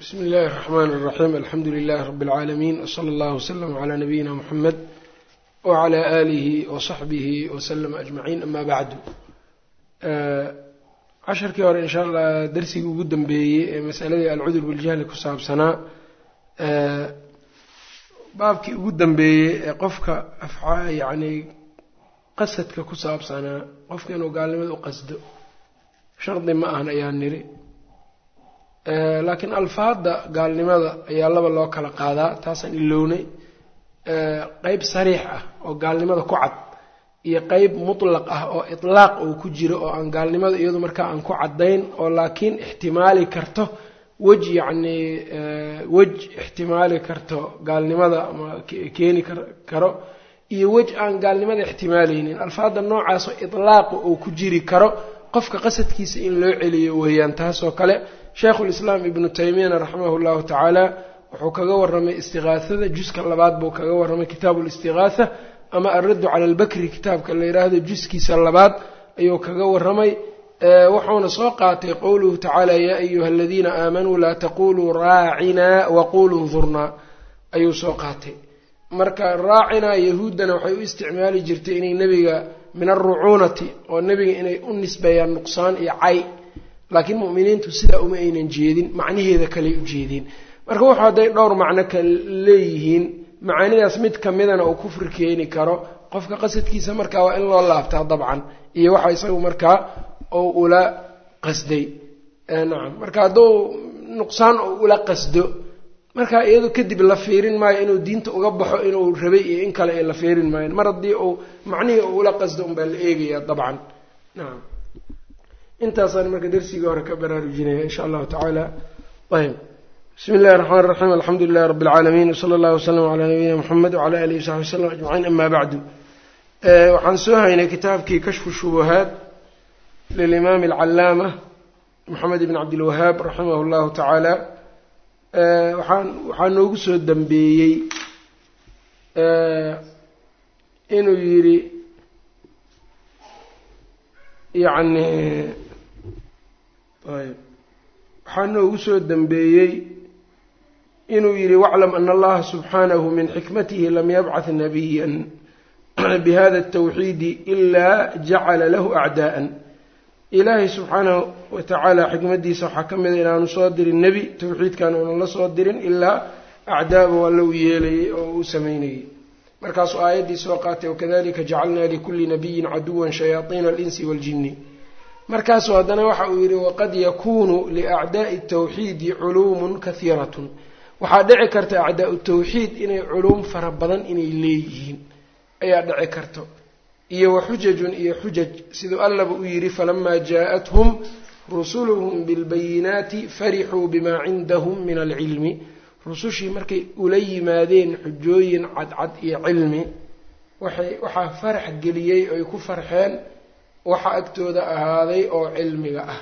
bsmi اllahi الرحmn الرaxيm alxamdu لlah rb اlعaalamiin wslى اllah wslm عlى nabiyina mxamed wعlى alihi وصaxbihi wslm aجmaciin ama bacdu casharkii hore insha allah darsigii ugu dambeeyey ee masaladii alcudur biljahli ku saabsanaa baabkii ugu dambeeyey ee qofka yani qasadka ku saabsanaa qofka inuu gaalnimada u qasdo shardi ma ahan ayaa niri laakiin alfaadda gaalnimada ayaa laba loo kala qaadaa taasaan ilownay. Qeyb sariix ah oo gaalnimada ku cad iyo qeyb mutlaq ah oo itlaaq uu ku jiro oo aan gaalnimada iyadu markaa aan ku caddayn oo laakiin ixtimaali karto wej yacnii wej ixtimaali karto gaalnimada keeni karo iyo wej aan gaalnimada ixtimaalaynin. Alfaadda noocaasoo itlaaqa uu ku jiri karo qofka qasadkiisa in loo celiyo weeyaan taasoo kale sheikhulislaam ibnu taymiyana raximah llahu tacaala wuxuu kaga warramay istiqaahada juska labaad buu kaga warramay kitaabu ama alraddu cala albakri kitaabka la yidhaahdo juskiisa labaad ayuu kaga warramay. Wuxuuna soo qaatay qowluhu tacaala yaa ayuha aladiina aamanuu laa taquluu raacinaa waquluu durnaa ayuu soo qaatay. Marka raacinaa yahuuddana waxay u isticmaali jirtay inay nebiga min alrucuunati oo nebiga inay u nisbeeyaan nuqsaan iyo cay laakiin mu'miniintu sidaa uma aynan jeedin macnaheeda u jeedeen marka wuxuu hadday dhowr macno ka leeyihiin macaanidaas mid ka midana uu kufri keeni karo qofka qasadkiisa markaa waa in loo laabtaa dabcan iyo waxa isagu markaa uu ula qasday. Nacam. Marka hadduu nuqsaan uu ula qasdo markaa iyado kadib la fiirin maayo inuu diinta uga baxo inuu rabay iyo in kale la fiirin maayo mar haddii uu macnihii uu ula qasdo unbaa la eegayaa dabcan. Nacam intaasaan marka darsigii hore ka baraarujinaya insha allahu tacaala ayb bismi illahi raxmaan raxiim alxamdu lilahi rabbi اlcaalamiin wsala allahu wslam calaa nabiyina moxamed wcala alihi wsaxbi wslam ajmaciin ama bacdu waxaan soo haynay kitaabkii kashfu shubuhaat lilimaami alcalaama moxamed ibn cabdilwahaab raximah llahu tacaala waxaan waxaa noogu soo dambeeyey inuu yidhi yacni ayb. Waxaa noogu soo dambeeyey inuu yidhi waclam ana allaha subxaanahu min xikmatihi lam yabcath nabiyan bihada atawxiidi ilaa jacala lahu acdaa'an. Ilaahay subxaanahu wa tacaala xikmaddiisa waxaa ka mida inaanu soo dirin nebi tawxiidkan uunan la soo dirin ilaa acdaaba alla u yeelayay oo uu samaynayay. Markaasuu aayaddii soo qaatay wakadalika jacalnaa likulli nabiyin caduwan shayaaiina alinsi waaljinni markaasuu haddana waxa uu yidhi waqad yakuunu liacdaa'i tawxiidi culuumun kahiiratun waxaa dhici karta acdaa'u tawxiid inay culuum fara badan inay leeyihiin. Ayaa dhici karto. Iyo wa xujajun iyo xujaj. Siduu allaba u yidhi falamaa jaa-athum rusuluhum bilbayinaati farixuu bimaa cindahum min alcilmi. Rusushii markay ula yimaadeen xujooyin cadcad iyo cilmi waxay waxaa farax geliyey oy ku farxeen waxa agtooda ahaaday oo cilmiga ah.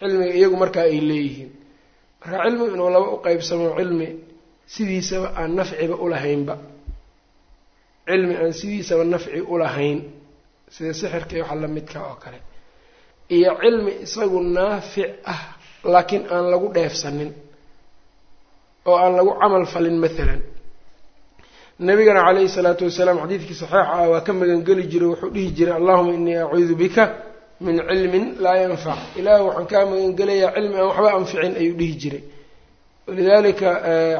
Cilmiga iyagu markaa ay leeyihiin. Marka cilmigu inuu laba u qeybsamo cilmi sidiisaba aan nafciba ulahaynba cilmi aan sidiisaba nafci ulahayn sida sixirka iyo waxa lamidka oo kale. Iyo cilmi isagu naafic ah laakiin aan lagu dheefsanin. Oo aan lagu camal falin maalan nabigana calayhi salaatu wasalaam xadiidkii saxiixa ah waa ka magangeli jiray wuxuu dhihi jiray allahuma inii acuudu bika min cilmin laa yanfac ilaahu waxaan kaa magangelayaa cilmi aan waxba anficin ayuu dhihi jiray. Walidalika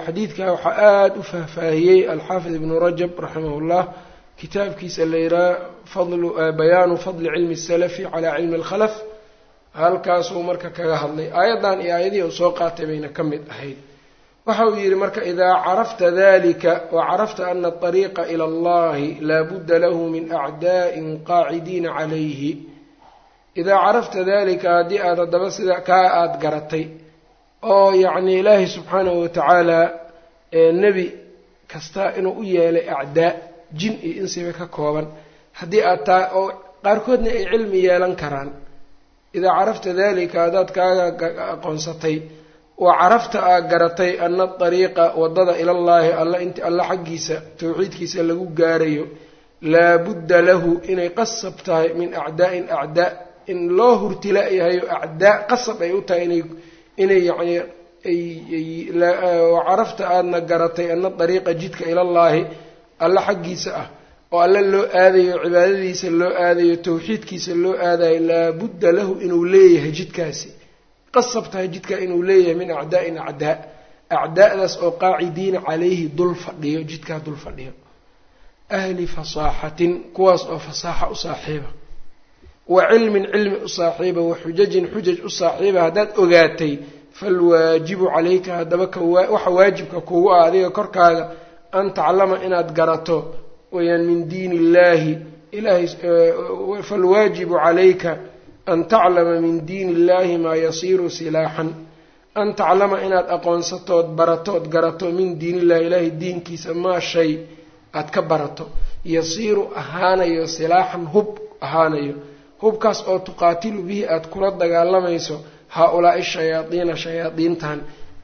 xadiidka waxaa aada u faahfaahiyey alxaafid ibnu rajab raximah llah kitaabkiisa la yihaha fadlu bayaanu fadli cilmi salafi calaa cilmi alkhalaf. Halkaasuu marka kaga hadlay. Aayaddan iyo aayadihii uu soo qaatay bayna ka mid ahayd waxa uu yidhi marka idaa carafta dalika wacarafta ana aطariiqa ila allahi laa budda lahu min acdaa'in qaacidiina calayhi. Idaa carafta dalika haddii aad haddaba sida kaa aada garatay oo yacni ilaahay subxaanahu watacaala nebi kasta inuu u yeelay acdaa jin iyo insiba ka kooban haddii aad taa oo qaarkoodna ay cilmi yeelan karaan idaa carafta dalika haddaad kaaga aqoonsatay wa carafta aad garatay ana adariiqa waddada ilallaahi alla int alla xaggiisa tawxiidkiisa lagu gaarayo laabudda lahu inay qasab tahay min acdaa'in acdaa. In loo hurtila yahayo acdaa qasab ay u tahay inay inay yacnii carafta aadna garatay ana dariiqa jidka ilallaahi alla xaggiisa ah oo alle loo aadayo cibaadadiisa loo aadayo tawxiidkiisa loo aadayo laabudda lahu inuu leeyahay jidkaasi qasab tahay jidkaa inuu leeyahay min acdaa'in acdaa. Acdaa'daas oo qaacidiina calayhi dul fadhiyo jidkaa dul fadhiyo. Ahli fasaaxatin kuwaas oo fasaaxa u saaxiiba. Wa cilmin cilmi u saaxiiba wa xujajin xujaj u saaxiiba haddaad ogaatay falwaajibu calayka haddaba waxa waajibka kugu ah adiga korkaaga an taclama inaad garato wayaan min diin illaahi ilahay falwaajibu calayka an taclama min diin illaahi maa yasiiru silaaxan an taclama inaad aqoonsatood baratood garato min diin illahi ilaahay diinkiisa maa shay aad ka barato yasiiru ahaanayo silaaxan hub ahaanayo hubkaas oo tuqaatilu bihi aad kula dagaalamayso haa-ulaa'i shayaadiina shayaadiintan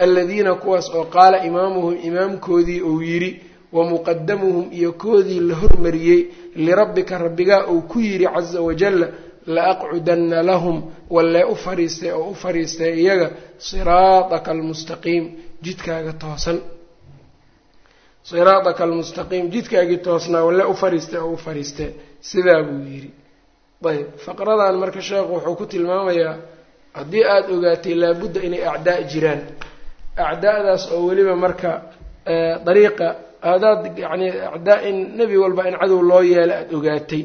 aladiina kuwaas oo qaala imaamuhum imaamkoodii uu yidhi wa muqadamuhum iyo koodii la hormariyey lirabbika rabbigaa uu ku yidhi casa wajalla la aqcudanna lahum wallee u fariistay oo u fariistay iyaga siraataka almustaqiim jidkaaga toosan siraataka almustaqiim jidkaagii toosnaa walle u fariistay oo u fariistee sidaa buu yidhi ayb faqradan marka sheekhu wuxuu ku tilmaamayaa haddii aada ogaatay laabudda inay acdaa jiraan acdaadaas oo weliba marka dariiqa hadaad yacni acdaa in nebi walba in cadow loo yeela aada ogaatay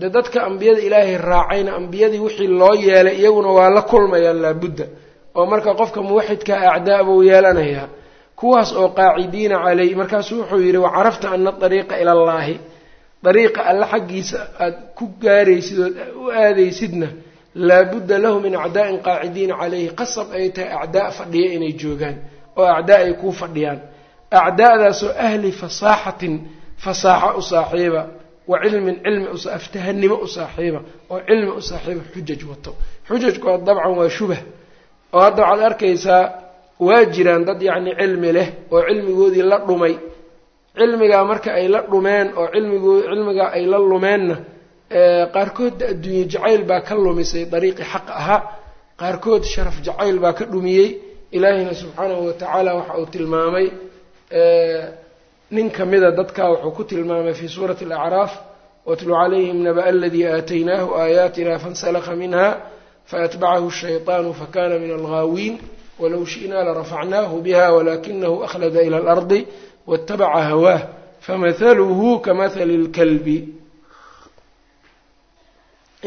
de dadka ambiyada ilaahay raacayna ambiyadii wixii loo yeelay iyaguna waa la kulmayaan laabudda oo marka qofka muwaxidkaa acdaa buu yeelanayaa. Kuwaas oo qaacidiina caley markaasuu wuxuu yidhi wacarafta ana dariiqa ila allaahi. Dariiqa alle xaggiisa aada ku gaaraysid ood u aadaysidna laabudda lahu min acdaa'in qaacidiina calayhi qasab ay tahay acdaa fadhiya inay joogaan oo acdaa ay kuu fadhiyaan. Acdaadaasoo ahli fasaaxatin fasaaxa u saaxiiba wa cilmin cilmi aftahanimo u saaxiiba oo cilmi u saaxiiba xujaj wato. Xujajku dabcan waa shubah oo hadda waxaad arkaysaa waa jiraan dad yacni cilmi leh oo cilmigoodii la dhumay. Cilmigaa marka ay la dhumeen oo cilmigoo cilmigaa ay la lumeenna qaarkoodda adduunye jacayl baa ka lumisay dariiqii xaq ahaa. Qaarkood sharaf jacayl baa ka dhumiyey. Ilaahina subxaanahu watacaala waxa uu tilmaamay nin ka mida dadkaa wuxuu ku tilmaamay fii suurati alacraaf watlu calayhim naba aladii aataynaahu aayaatina fansalakha minha faatbacahu shayطaanu fakana min alghaawiin walow shi'naa larafacnaahu biha walakinahu akhlada ila alardi waاtabaca hawaah famahaluhu kamahali اlkalbi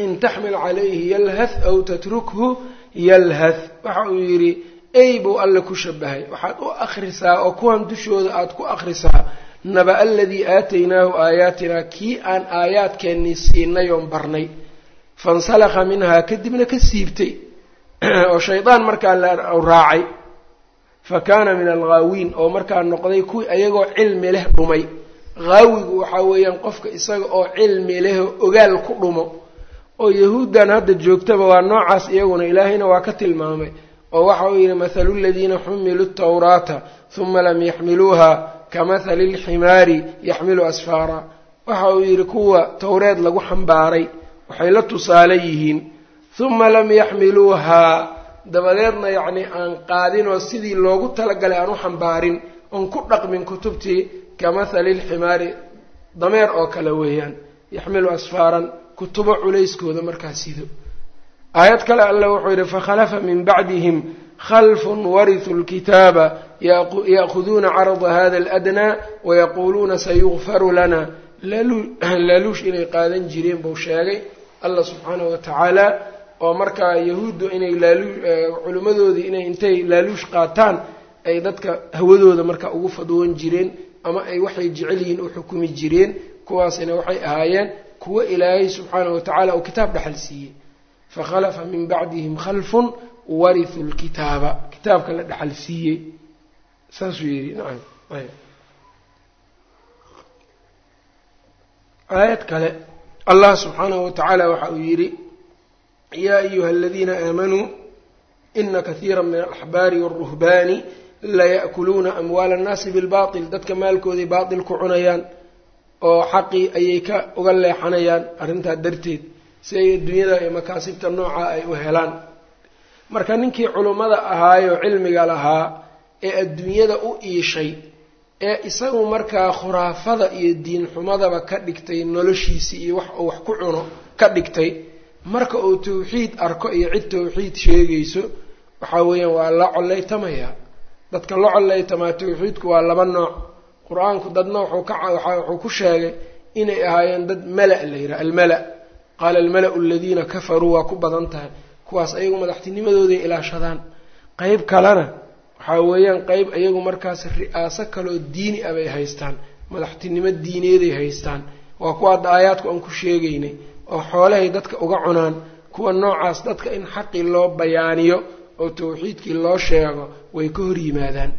in taxmil calayhi yalhath aw tatrukhu yalhath waxa uu yidhi ey buu alle ku shabahay waxaad u akhrisaa oo kuwan dushooda aada ku akhrisaa. Naba aladii aataynaahu aayaatinaa kii aan aayaadkeennii siinay oon barnay. Fansalakha minhaa kadibna ka siibtay. Oo shaydaan markaa la raacay. Fa kaana min alghaawiin oo markaa noqday kuwii ayagoo cilmi leh dhumay. Haawigu waxaa weeyaan qofka isaga oo cilmi leh oo ogaal ku dhumo. Oo yahuuddan hadda joogtaba waa noocaas iyaguna ilaahayna waa ka tilmaamay oo waxa uu yidhi mathalu ladiina xumiluu tawraata huma lam yaxmiluuha kamahali lximaari yaxmilu asfaara. Waxa uu yidhi kuwa towreed lagu xambaaray waxay la tusaale yihiin. Huma lam yaxmiluuhaa dabadeedna yacni aan qaadinoo sidii loogu talagalay aan u xambaarin oon ku dhaqmin kutubtii kamahali lximaari dameer oo kale weeyaan yaxmilu asfaaran kutubo culayskooda markaa sido aayad kale alle wuxuu yidhi fakhalafa min bacdihim khalfun warisuu lkitaaba ya'khuduuna carada hada aladnaa wayaquuluuna sayukfaru lana. Laaluush inay qaadan jireen buu sheegay allah subxaanahu watacaala oo markaa yahuuddu inay laaluu culimmadoodii inay intay laaluush qaataan ay dadka hawadooda markaa ugu fadwoon jireen ama ay waxay jecel yihiin u xukumi jireen kuwaasina waxay ahaayeen kuwo ilaahay subxaanahu watacaala uu kitaab dhexal siiyey fakhalafa min bacdihim khalfun warisuu lkitaaba kitaabka la dhexal siiyey saasuu yidhi nacam ayb aayad kale allah subxaanahu watacaala waxa uu yidhi yaa ayuha aladiina aamanuu ina kahiira min alaxbaari wاlruhbaani laya'kuluuna amwaala annaasi bilbatil dadka maalkoodii baatil ku cunayaan oo xaqii ayay ka uga leexanayaan arrintaa darteed si ay adduunyada iyo makaasibta noocaa ay u helaan. Marka ninkii culummada ahaayoo cilmiga lahaa ee adduunyada u iishay ee isagu markaa khuraafada iyo diin xumadaba ka dhigtay noloshiisii iyo wax uu wax ku cuno ka dhigtay marka uu tawxiid arko iyo cid tawxiid sheegayso waxaa weeyaan waa la collaytamayaa. Dadka la collaytamaa tawxiidku waa laba nooc. Qur'aanku dadna wuxuu ka wuxuu ku sheegay inay ahaayeen dad mala la yidhaha almala qaala almala-u aladiina kafaruu waa ku badan tahay. kuwaas ayagu madaxtinimadooday ilaashadaan. qeyb kalena waxaa weeyaan qeyb ayagu markaas ri'aaso kaleoo diini ah bay haystaan. madaxtinimo diineeday haystaan. waa kuwa hadda aayaadku aan ku sheegaynay oo xoolahay dadka uga cunaan kuwa noocaas dadka in xaqii loo bayaaniyo oo tawxiidkii loo sheego way ka hor yimaadaan.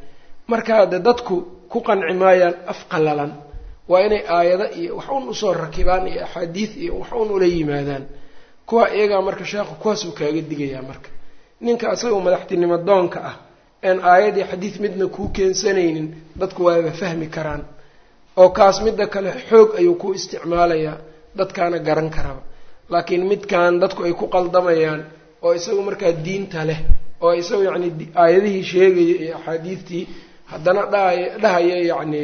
markaa de dadku ku qanci maayaan af qallalan waa inay aayado iyo wax un u soo rakibaan iyo axaadiid iyo wax un ula yimaadaan. Kuwa iyagaa marka sheekhu kuwaasuu kaaga digayaa marka. Ninka isagao madaxtinimo doonka ah een aayadii xadiid midna kuu keensanaynin dadku waaba fahmi karaan. Oo kaas midda kale xoog ayuu ku isticmaalayaa dadkaana garan karaba. Laakiin midkan dadku ay ku qaldamayaan oo isagu markaa diinta leh oo isagu yacni aayadihii sheegaya iyo axaadiidtii haddana dhahay dhahaya yacni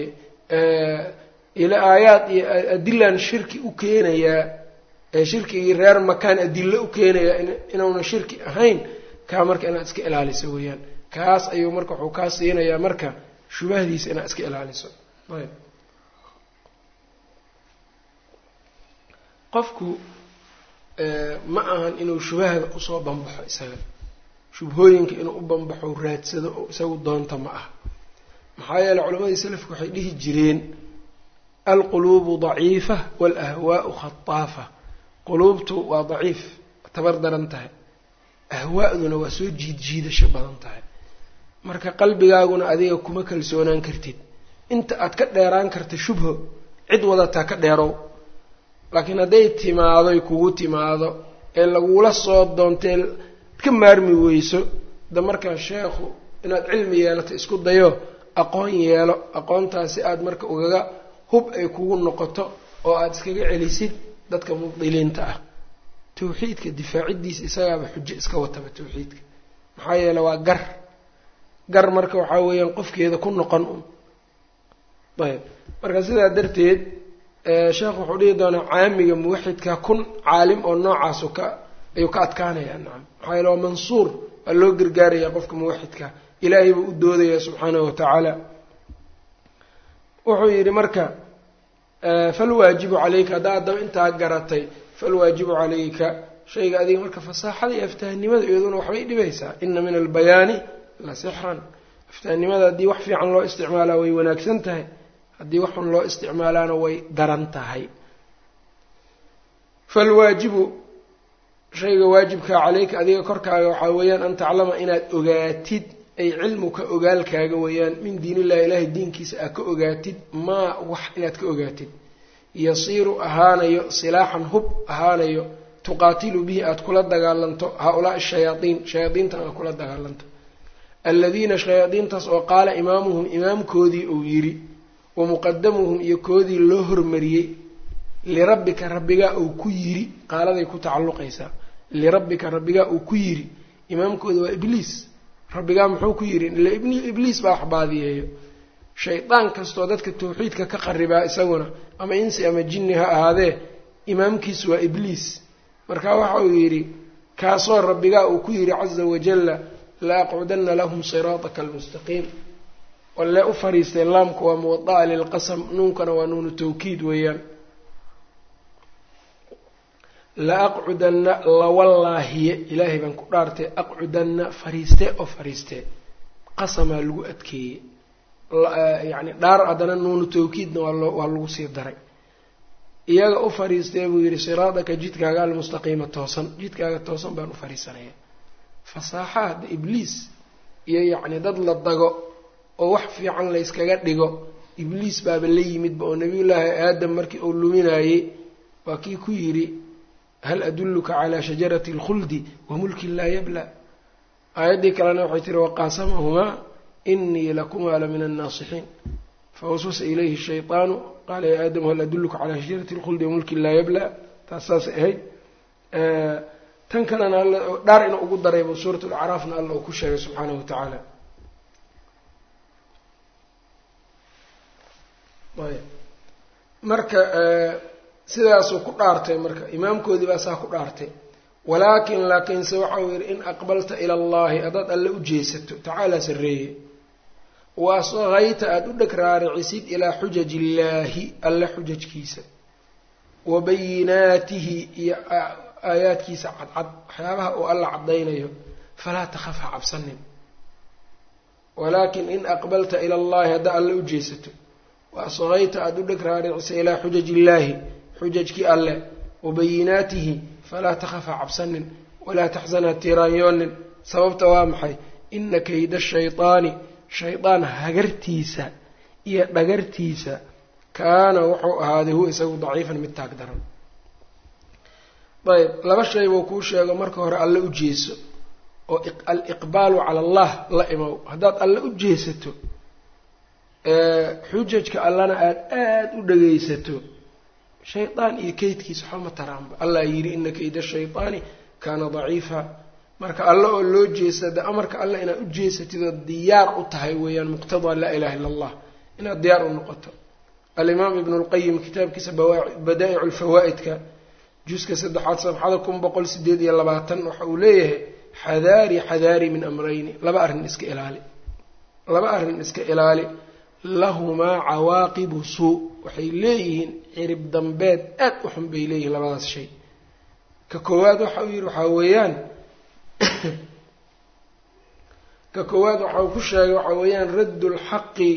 ila aayaad iyo adilan shirki u keenayaa shirkigii reer makaan adilo u keenayaa inuuna shirki ahayn kaa marka inaad iska ilaaliso weeyaan. Kaas ayuu marka wuxuu kaa siinayaa marka shubahdiisa inaad iska ilaaliso. Ayb. Qofku ma ahan inuu shubahda u soo banbaxo isaga. Shubhooyinka inuu u banbaxo raadsado oo isagu doonta ma aha. Maxaa yeele culamadii salafka waxay dhihi jireen alquluubu daciifa waalahwaau khataafa quluubtu waa daciif tabar daran tahay ahwaa'duna waa soo jiid jiidasho badan tahay marka qalbigaaguna adiga kuma kalsoonaan kartid inta aad ka dheeraan karta shubho cid wadataa ka dheerow laakiin hadday timaadoy kugu timaado ee lagula soo doontee ka maarmi weyso da markaa sheekhu inaad cilmi yeelato isku dayo aqoon yeelo aqoontaasi aada marka ugaga hub ay kugu noqoto oo aada iskaga celisid dadka mubdiliinta ah. Tawxiidka difaaciddiisa isagaaba xujo iska wataba tawxiidka. Maxaa yeele waa gar. Gar marka waxaa weeyaan qofkeeda ku noqon un. Ayb. Marka sidaa darteed sheekhu wuxuu dhihi doonaa caamiga muwaxidka kun caalim oo noocaasu ka ayuu ka adkaanayaa nacam maxaa yeele waa mansuur waa loo gargaarayaa qofka muwaxidka. Ilaahay buu u doodayaa subxaanahu watacaala wuxuu yidhi marka falwaajibu calayka haddaa haddaba intaa garatay falwaajibu calayka. Shayga adiga marka fasaaxada iyo aftahnimada iyaduna waxbay dhibaysaa. Ina min albayaani la sixran. Aftahnimada haddii wax fiican loo isticmaalaa way wanaagsan tahay. Haddii waxun loo isticmaalaana way daran tahay. Falwaajibu shayga waajibkaa calayka adiga korkaaga waxaa weeyaan an taclama inaad ogaatid ay cilmuka ogaalkaaga weeyaan min diin illahi ilaahay diinkiisa aad ka ogaatid maa wax inaad ka ogaatid. Yasiiru ahaanayo silaaxan hub ahaanayo tuqaatilu bihi aada kula dagaalanto haa-ulaai shayaaiin shayaadiintan aad kula dagaalanto. Aladiina shayaadiintaas oo qaala imaamuhum imaamkoodii uu yidhi wa muqadamuhum iyo koodii loo hormariyey lirabbika rabbigaa uu ku yidhi qaaladay ku tacalluqaysaa lirabbika rabbigaa uu ku yidhi imaamkooda waa ibliis rabbigaa muxuu ku yidhi ila ibliis baa waxbaadiyeeyo. Shaydaan kastoo dadka tawxiidka ka qaribaa isaguna ama insi ama jinni ha ahaadee imaamkiisu waa ibliis. Marka waxa uu yidhi kaasoo rabbigaa uu ku yidhi caza wajalla la aqcudanna lahum siraataka almustaqiim. Walle u fariistay laamka waa muwada'a lilqasam nuunkana waa nuunu tawkiid weeyaan la aqcudanna lawallaahiye ilaahay baan ku dhaartay aqcudanna fariistee oo fariistee qasamaa lagu adkeeyey. Yacni dhaar haddana nuunu tawkiidna waa lagu sii daray. Iyaga u fariistee buu yidhi siraadaka jidkaaga almustaqiima toosan. Jidkaaga toosan baan u fariisanaya. Fasaaxa hadda ibliis iyo yacni dad la dago oo wax fiican layskaga dhigo ibliis baaba la yimidba oo nabiyullaahi aadam markii uu luminayey waa kii ku yidhi hal adulluka calaa shajarati alkhuldi wa mulkin laa yabla aayaddii kalena waxay tiri waqaasamahumaa inii lakumaa la min annaasixiin fawaswasa ilayhi shayطaanu qaala ya aadamu hal adulluka calaa shajarati alkhuldi wa mulkin laa yabla taas saasay ahayd tan kalena dhaar inuu ugu daraybu suurat lacraafna alla uu ku sheegay subxaanahu wa tacaala ayb marka sidaasuu ku dhaartay marka imaamkoodii baa saa ku dhaartay. Walaakin laakiinse waxa uu yidhi in aqbalta ila allahi haddaad alle u jeesato tacaala sarreeye. Wa asqayta aada u dheg raaricisid ilaa xujaji illaahi alle xujajkiisa. Wa bayinaatihi iyo aayaadkiisa cadcad waxyaabaha uu alla caddaynayo falaa takhaf ha cabsanin walaakin in aqbalta ila allahi haddaa alle u jeesato wa asqayta aada u dheg raaricisa ilaa xujaji illaahi xujajkii alle wa bayinaatihi falaa takhaf ha cabsanin walaa taxzan ha tiiraanyoonin sababta waa maxay? Ina kayda shaydaani shaydaan hagartiisa iyo dhagartiisa kaana wuxuu ahaaday huwa isagu daciifan mid taag daran ayb laba shay buu kuu sheego marka hore alle u jeeso oo aliqbaalu cala allah la imow. Haddaad alle u jeesato xujajka allana aada aada u dhagaysato shaydaan iyo kaydkiisa waxba ma taraanba allah yidhi ina kayda shaydaani kaana daciifa. Marka alle oo loo jeesada amarka alle inaad u jeesatid oo diyaar u tahay weeyaan muqtadaa laa ilaha illa allah inaad diyaar u noqoto. Alimaam ibnu lqayim kitaabkiisa badaa'icu lfawaa'idka juska saddexaad safxada kun boqol sideed iyo labaatan waxa uu leeyahay xadaari xadaari min amrayni. Laba arrin iska ilaali. Laba arrin iska ilaali. Lahumaa cawaaqibu suu waxay leeyihiin cirib dambeed aad u xun bay leeyihiin labadaas shay. Ka koowaad waxa uu yidhi waxaa weeyaan ka koowaad waxa uu ku sheegay waxaa weeyaan raddu lxaqi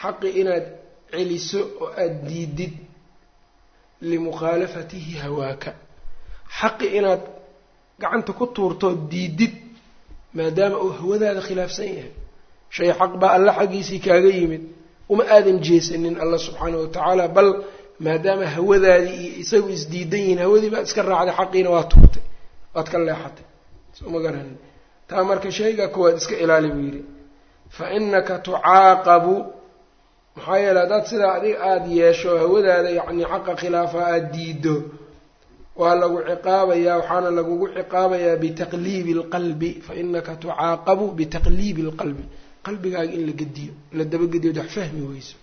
xaqi inaad celiso oo aada diidid limukhaalafatihi hawaaka. Xaqi inaad gacanta ku tuurtoo diidid maadaama uu hawadaada khilaafsan yahay. Shay xaq baa alla xaggiisii kaaga yimid uma aadan jeesanin alla subxaanahu watacaala bal maadaama hawadaadii iyo isagu isdiidan yihiin hawadii baad iska raacday xaqiina waa tuurtay waad ka leexatay. Soma garanin taa marka shayga koowaad iska ilaali buu yidhi fa inaka tucaaqabu maxaa yeele haddaad sidaa adiga aada yeesho hawadaada yacni xaqa khilaafa aada diido waa lagu ciqaabayaa waxaana lagugu ciqaabayaa bitaqliibi alqalbi. Fa inaka tucaaqabu bitaqliibi alqalbi qalbigaaga in la gediyo la dabagediyo wax fahmi weyso.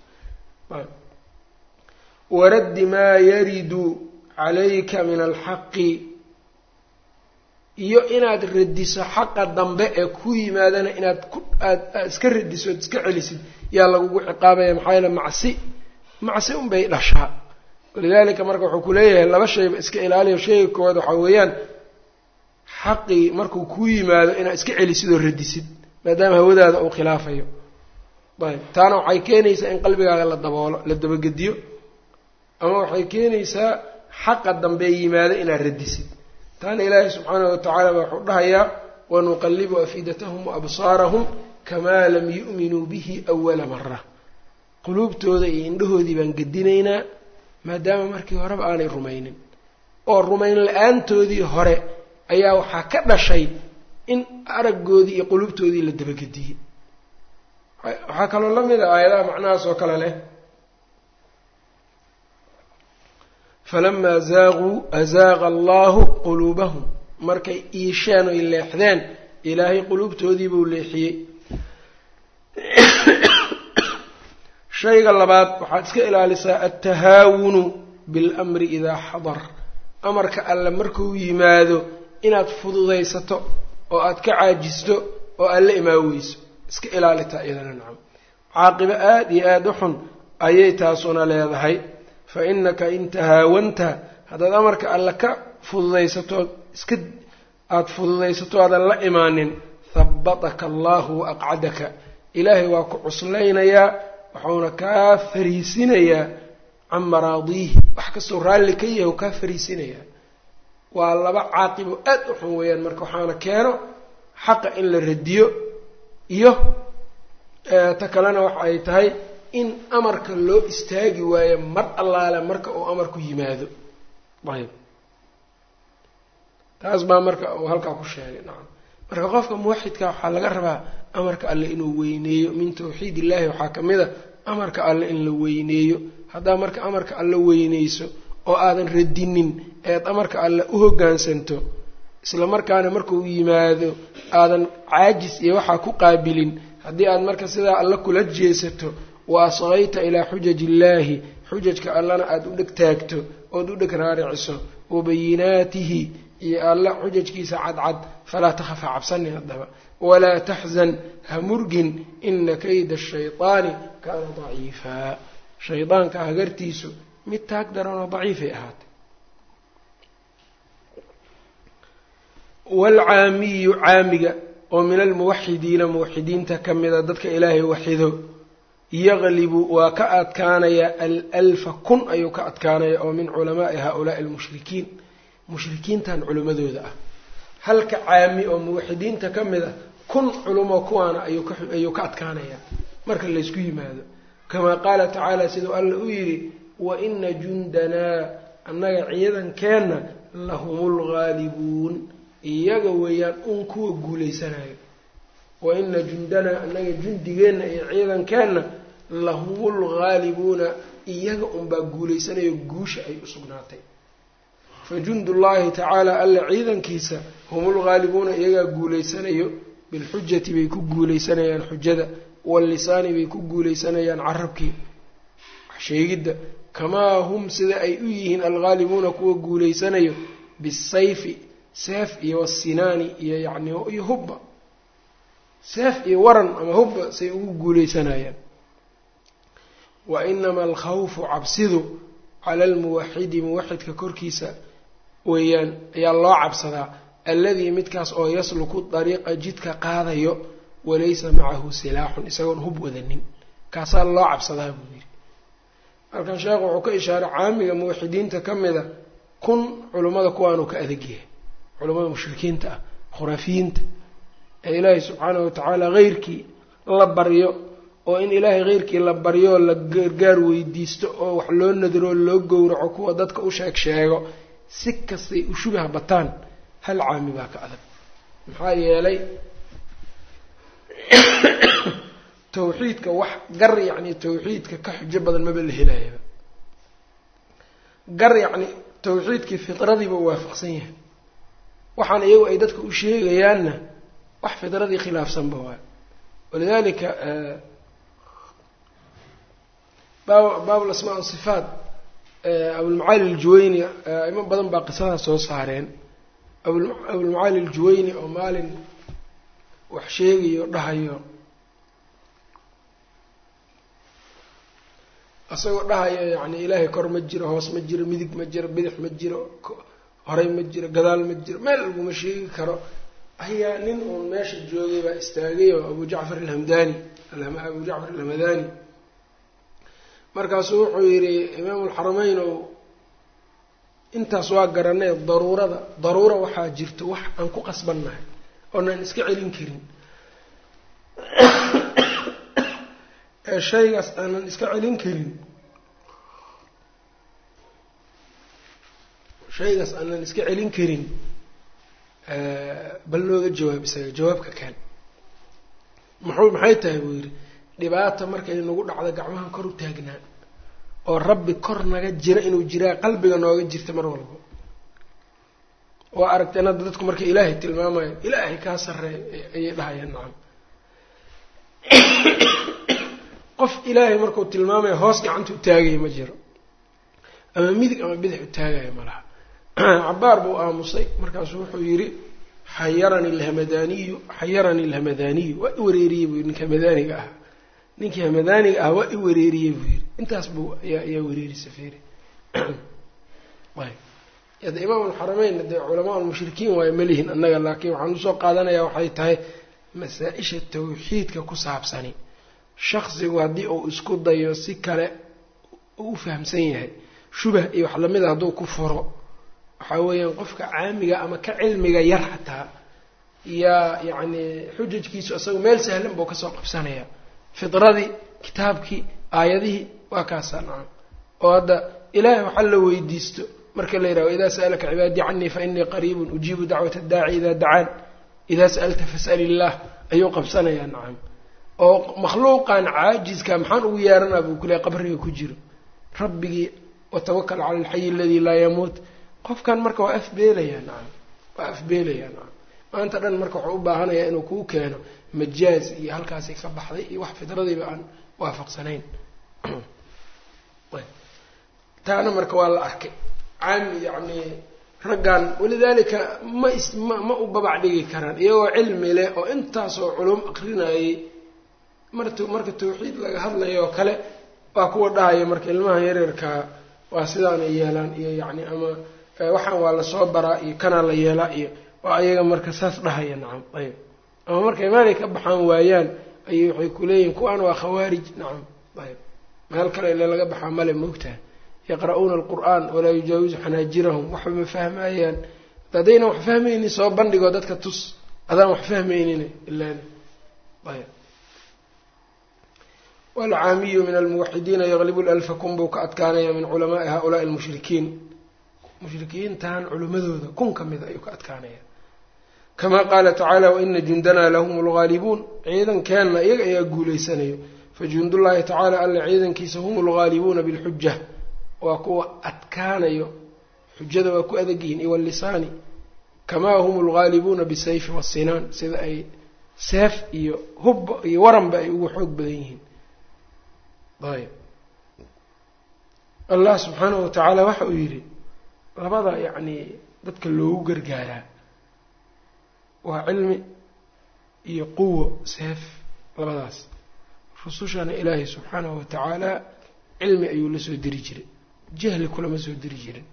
Waraddi maa yaridu calayka min alxaqi. Iyo inaad radiso xaqa dambe ee ku yimaadana inaad ku aad iska radiso ood iska celisid yaa lagugu ciqaabaya maxaa yeele macsi macsi unbay dhashaa. Walidaalika marka wuxuu ku leeyahay laba shayba iska ilaaliyo shayga koowaad waxaa weeyaan xaqii markuu ku yimaado inaad iska celisid oo radisid maadaama hawadaada uu khilaafayo. Ayb taana waxay keenaysaa in qalbigaaga la daboolo la dabagediyo ama waxay keenaysaa xaqa dambee yimaado inaad radisid taana ilaahay subxaanahu watacaala baa wuxuu dhahayaa wanuqallibu afidatahum waabsaarahum kamaa lam yu'minuu bihi awala mara quluubtooda iyo indhahoodii baan gedinaynaa maadaama markii horeba aanay rumaynin. Oo rumayn la'aantoodii hore ayaa waxaa ka dhashay in araggoodii iyo quluubtoodii la dabagediyey waxaa kaloo la mid a aayadaha macnahaas oo kale leh. Falamaa zaaquu azaaqa allahu quluubahum. Markay iisheen oy leexdeen ilaahay quluubtoodii buu leexiyey. Shayga labaad waxaad iska ilaalisaa altahaawunu biاlamri idaa xadar. Amarka alle markuu yimaado inaad fududaysato oo aad ka caajisto oo aad la imaaweyso iska ilaalitaa iyadana nacam. Caaqibo aada iyo aada u xun ayay taasuna leedahay. Fa inaka in tahaawanta haddaad amarka alle ka fududaysato iska aada fududaysato aadan la imaanin habbataka allahu wa aqcadaka. Ilaahay waa ku cuslaynayaa waxuuna kaa fariisinayaa can maraadiihi. Wax kastoo raalli ka yahay kaa fariisinayaa waa laba caaqibo aad u xun weeyaan marka waxaana keeno xaqa in la radiyo iyo ta kalena waxa ay tahay in amarka loo istaagi waayo mar allaale marka uu amarku yimaado. Ayb taas baa marka uu halkaa ku sheegay nacam marka qofka muwaxidka waxaa laga rabaa amarka alle inuu weyneeyo. Min tawxiid illaahi waxaa ka mid a amarka alle in la weyneeyo. Haddaa marka amarka alle weyneyso oo aadan radinin eed amarka alle u hoggaansanto isla markaana markuu yimaado aadan caajis iyo waxaa ku qaabilin. Haddii aad marka sidaa alle kula jeesato wa asqayta ilaa xujaji illaahi xujajka allana aada u dheg taagto ood u dheg raariciso wa bayinaatihi iyo alla xujajkiisa cadcad falaa takhafa cabsanin haddaba. Walaa taxzan ha murgin ina kayda ashaydaani kaana daciifaa. Shaydaanka hagartiisu mid taag daranoo daciifay ahaatay. Waalcaamiyu caamiga oo min almuwaxidiina muwaxidiinta ka mida dadka ilaahay waxido yaqlibu waa ka adkaanaya alalfa kun ayuu ka adkaanaya oo min culamaai haaulaai almushrikiin. Mushrikiintan culimmadooda ah. Halka caami oo muwaxidiinta ka mid a kun culumo kuwaana ayuu ka adkaanaya. Marka laysku yimaado. Kamaa qaala tacaala siduu alla u yidhi wa ina jundanaa annaga ciidankeenna lahum lgaalibuun iyaga weeyaan un kuwa guulaysanayo wa ina jundanaa annaga jundigeenna iyo ciidankeenna lahum lgaalibuuna iyaga unbaa guulaysanayo guusha ay u sugnaatay. Fa jundullaahi tacaala alla ciidankiisa hum lgaalibuuna iyagaa guulaysanayo bilxujati bay ku guulaysanayaan xujada wallisaani bay ku guulaysanayaan carabkii sheegidda kamaa hum sida ay u yihiin alghaalibuuna kuwa guulaysanayo bisayfi seef iyo wasinaani iyo yacni iyo hubba. Seef iyo waran ama hubba say ugu guulaysanayaan wa inama alkhawfu cabsidu cala almuwaxidi muwaxidka korkiisa weeyaan ayaa loo cabsadaa alladii midkaas oo yasluku dariiqa jidka qaadayo walaysa macahu silaaxun isagoon hub wadanin. Kaasaa loo cabsadaa buu yidhi halkan sheekhu wuxuu ka ishaaray caamiga muwaxidiinta ka mida kun culummada kuwaanuu ka adegyahay culummada mushrikiinta ah khuraafiyiinta ee ilaahay subxaanahu watacaala heyrkii la baryo oo in ilaahay heyrkii la baryooo la gargaar weydiisto oo wax loo nadiro loo gowraco kuwa dadka u sheeg sheego si kastay u shubaha bataan hal caami baa ka adag. Maxaa yeelay tawxiidka wax gar yacni tawxiidka ka xujo badan maba la helaayaba gar yacni tawxiidkii fidradiiba u waafaqsan yahay. Waxaan iyagu ay dadka u sheegayaanna wax fidradii khilaafsanba waay. Walidalika baab baab lasmaa sifaat abulmacaali aljuwayni imo badan baa qisadaas soo saareen. Abulmacaali aljuwayni oo maalin wax sheegayo dhahayo isagoo dhahayo yacni ilaahay kor ma jiro hoos ma jiro midig ma jiro bidix ma jiro horay ma jiro gadaal ma jiro meel laguma sheegi karo. Ayaa nin uun meesha joogay baa istaagay oo abu jacfar alhamdani abu jacfar alhamadani. Markaasuu wuxuu yidhi imaamu alxarameyn oo intaas waa garanay daruurada daruura waxaa jirto wax aan ku qasbannahay oonaan iska celin karin ee shaygaas aanan iska celin karin. Shaygaas aanan iska celin karin bal nooga jawaab isaga jawaabka keen muxuu maxay tahay buu yidhi dhibaata markay nagu dhacdo gacmahan kor u taagnaa oo rabbi kor naga jira inuu jiraa qalbiga nooga jirta mar walba. Waa aragteen hadda dadku markay ilaahay tilmaamayo ilaahay kaa sarreey ayay dhahayaan nacam qof ilaahay markuu tilmaamayo hoos gacanta u taagaya ma jiro. Ama midig ama bidix u taagaya ma laha. Cabaar buu aamusay markaasuu wuxuu yidhi xayarani alhamadaniyu xayarani alhamadaniyu waa i wareeriyey buu yidhi ninka hamadaaniga ah. Ninkii hamadaaniga ah waa i wareeriyey buu yidhi. Intaas buu ayaa wareerisa feeri de imaam alxarameyn dee culamaa lmushrikiin waayo malihin annaga laakiin waxaan u soo qaadanayaa waxay tahay masaa-isha tawxiidka ku saabsani shaksigu haddii uu isku dayo si kale u fahamsan yahay. Shubah iyo wax lamida hadduu ku furo waxaa weeyaan qofka caamiga ama ka cilmiga yar xataa yaa yacni xujajkiisu isaga meel sahlan buu ka soo qabsanaya fidradii kitaabkii aayadihii waa kaasaa nacam oo hadda ilaahay waxaa la weydiisto marka la yidhaho idaa sa'alaka cibaadii canii fa inii qariibun ujiibu dacwata daaci idaa dacaan. Idaa sa'alta fas'al illaah ayuu qabsanayaa nacam oo makhluuqan caajiska maxaan ugu yeeranaa buu kuleey qabriga ku jiro. Rabbigii watawakal cala alxayi aladii laa yamuut. Qofkan marka waa afbeelayaa nacam waa afbeelayaa nacam maanta dhan marka wuxuu u baahanayaa inuu kuu keeno majaaz iyo halkaasi ka baxday iyo wax fidradiiba aan waafaqsanayn. Taana marka waa la arkay. Caami yacni raggan walidaalika ma is ma u babac dhigi karaan iyagoo cilmi leh oo intaasoo culum aqrinayay marka tawxiid laga hadlayo oo kale waa kuwa dhahaya marka ilmaha yaryarkaa waa sidaanay yeelaan iyo yacni ama waxaan waa la soo baraa iyo kanaa la yeelaa iyo waa ayaga marka saas dhahaya nacam ayb ama markay meelay ka baxaan waayaan ayay waxay kuleeyihin kuwaan waa khawaarij nacam ayb meel kale ile laga baxaa male moogtaha yaqra'uuna alqur'aan walaa yujaawizu xanaajirahum waxba ma fahmayaan haddaynan wax fahmaynin soo bandhigo dadka tus. Adaan wax fahmaynin ilan ayb walcaamiyu min almuwaxidiina yaqlibu lalfa kun buu ka adkaanaya min culamaai haulaai almushrikiin mushrikiintan culimadooda kun ka mida ayuu ka adkaanaya kama qaala tacaala waina jundanaa lahum lgaalibuun ciidankeenna iyaga ayaa guuleysanayo fajundullaahi tacaala alla ciidankiisa hum lgaalibuuna bilxuja waa kuwa adkaanayo xujada waa ku adag yihiin iyo walisaani kamaa hum lgaalibuuna bisayfi wasinaan sida ay seef iyo hubba iyo waranba ay ugu xoog badan yihiin ayb. Allah subxaanahu watacaala waxa uu yidhi labada yacni dadka loogu gargaaraa waa cilmi iyo quwo seef labadaas. Rusushana ilaahay subxaanahu watacaala cilmi ayuu la soo diri jiray jahli kulama soo diri jirin.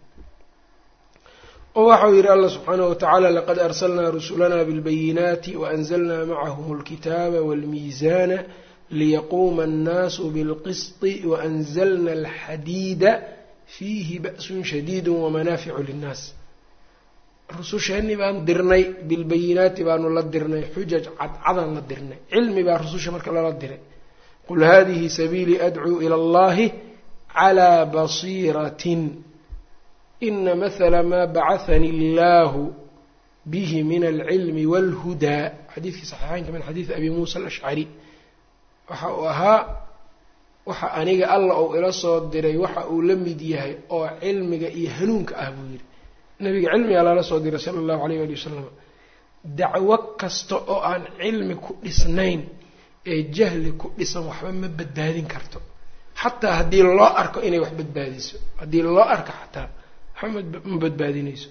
Oo waxau yidhi allah subxaanahu watacaala laqad arsalnaa rusulana bilbayinaati waanzalnaa macahum alkitaaba walmiizaana liyaquuma annaasu bilqisطi waanzalna alxadiida fiihi ba'sun shadiidu wamanaaficu linnaas rususheenni baan dirnay bilbayinaati baanu la dirnay xujaj cadcadaan la dirnay cilmi baa rususha marka lala diray qul hadihi sabiilii adcuu ila allahi calaa basiiratin ina mahala maa bacahani allahu bihi min alcilmi walhudaa xadiidkii saxiixeynka min xadiidi abi muusa alashcari waxa uu ahaa waxa aniga alla uu ila soo diray waxa uu la mid yahay oo cilmiga iyo hanuunka ah buu yidhi. Nabiga cilmigaa lala soo diray sala allahu alayh ali wasalam dacwo kasta oo aan cilmi ku dhisnayn ee jahli ku dhisan waxba ma badbaadin karto. Xataa haddii loo arko inay wax badbaadiso haddii loo arko xataa waxba ma badbaadinayso.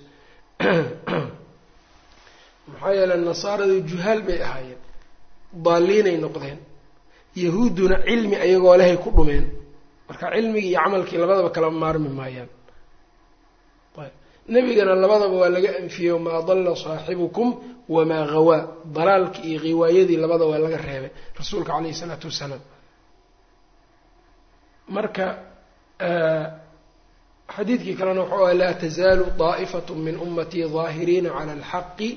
Maxaa yeele nasaaradu juhaal bay ahaayeen daaliinay noqdeen yahuudduna cilmi ayagoo lehay ku dhumeen. Marka cilmigii iyo camalkii labadaba kala maarmi maayaan. Nebigana labadaba waa laga anfiyey maa dalla saaxibukum wamaa hawaa dalaalkii iyo riwaayadii labada waa laga reebay rasuulka caleyhi isalaatu wassalaam marka xadiidkii kalena wuxuu aha laa tazaalu daa'ifatu min ummatii daahiriina cala alxaqi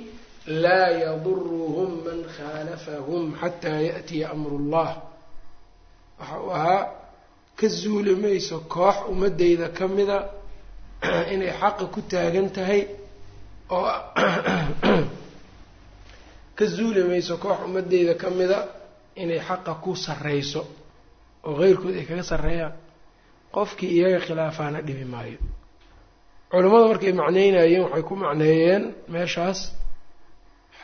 laa yaduruhum man khaalafahum xataa yaأtiya amru اllah waxa uu ahaa ka zuuli mayso koox ummadeyda ka mida inay xaqa ku taagan tahay oo ka zuuli mayso koox ummadeyda ka mida inay xaqa ku sarreyso oo keyrkood ay kaga sarreeyaan qofkii iyaga khilaafaana dhibi maayo culimmadu markay macneynayeen waxay ku macneeyeen meeshaas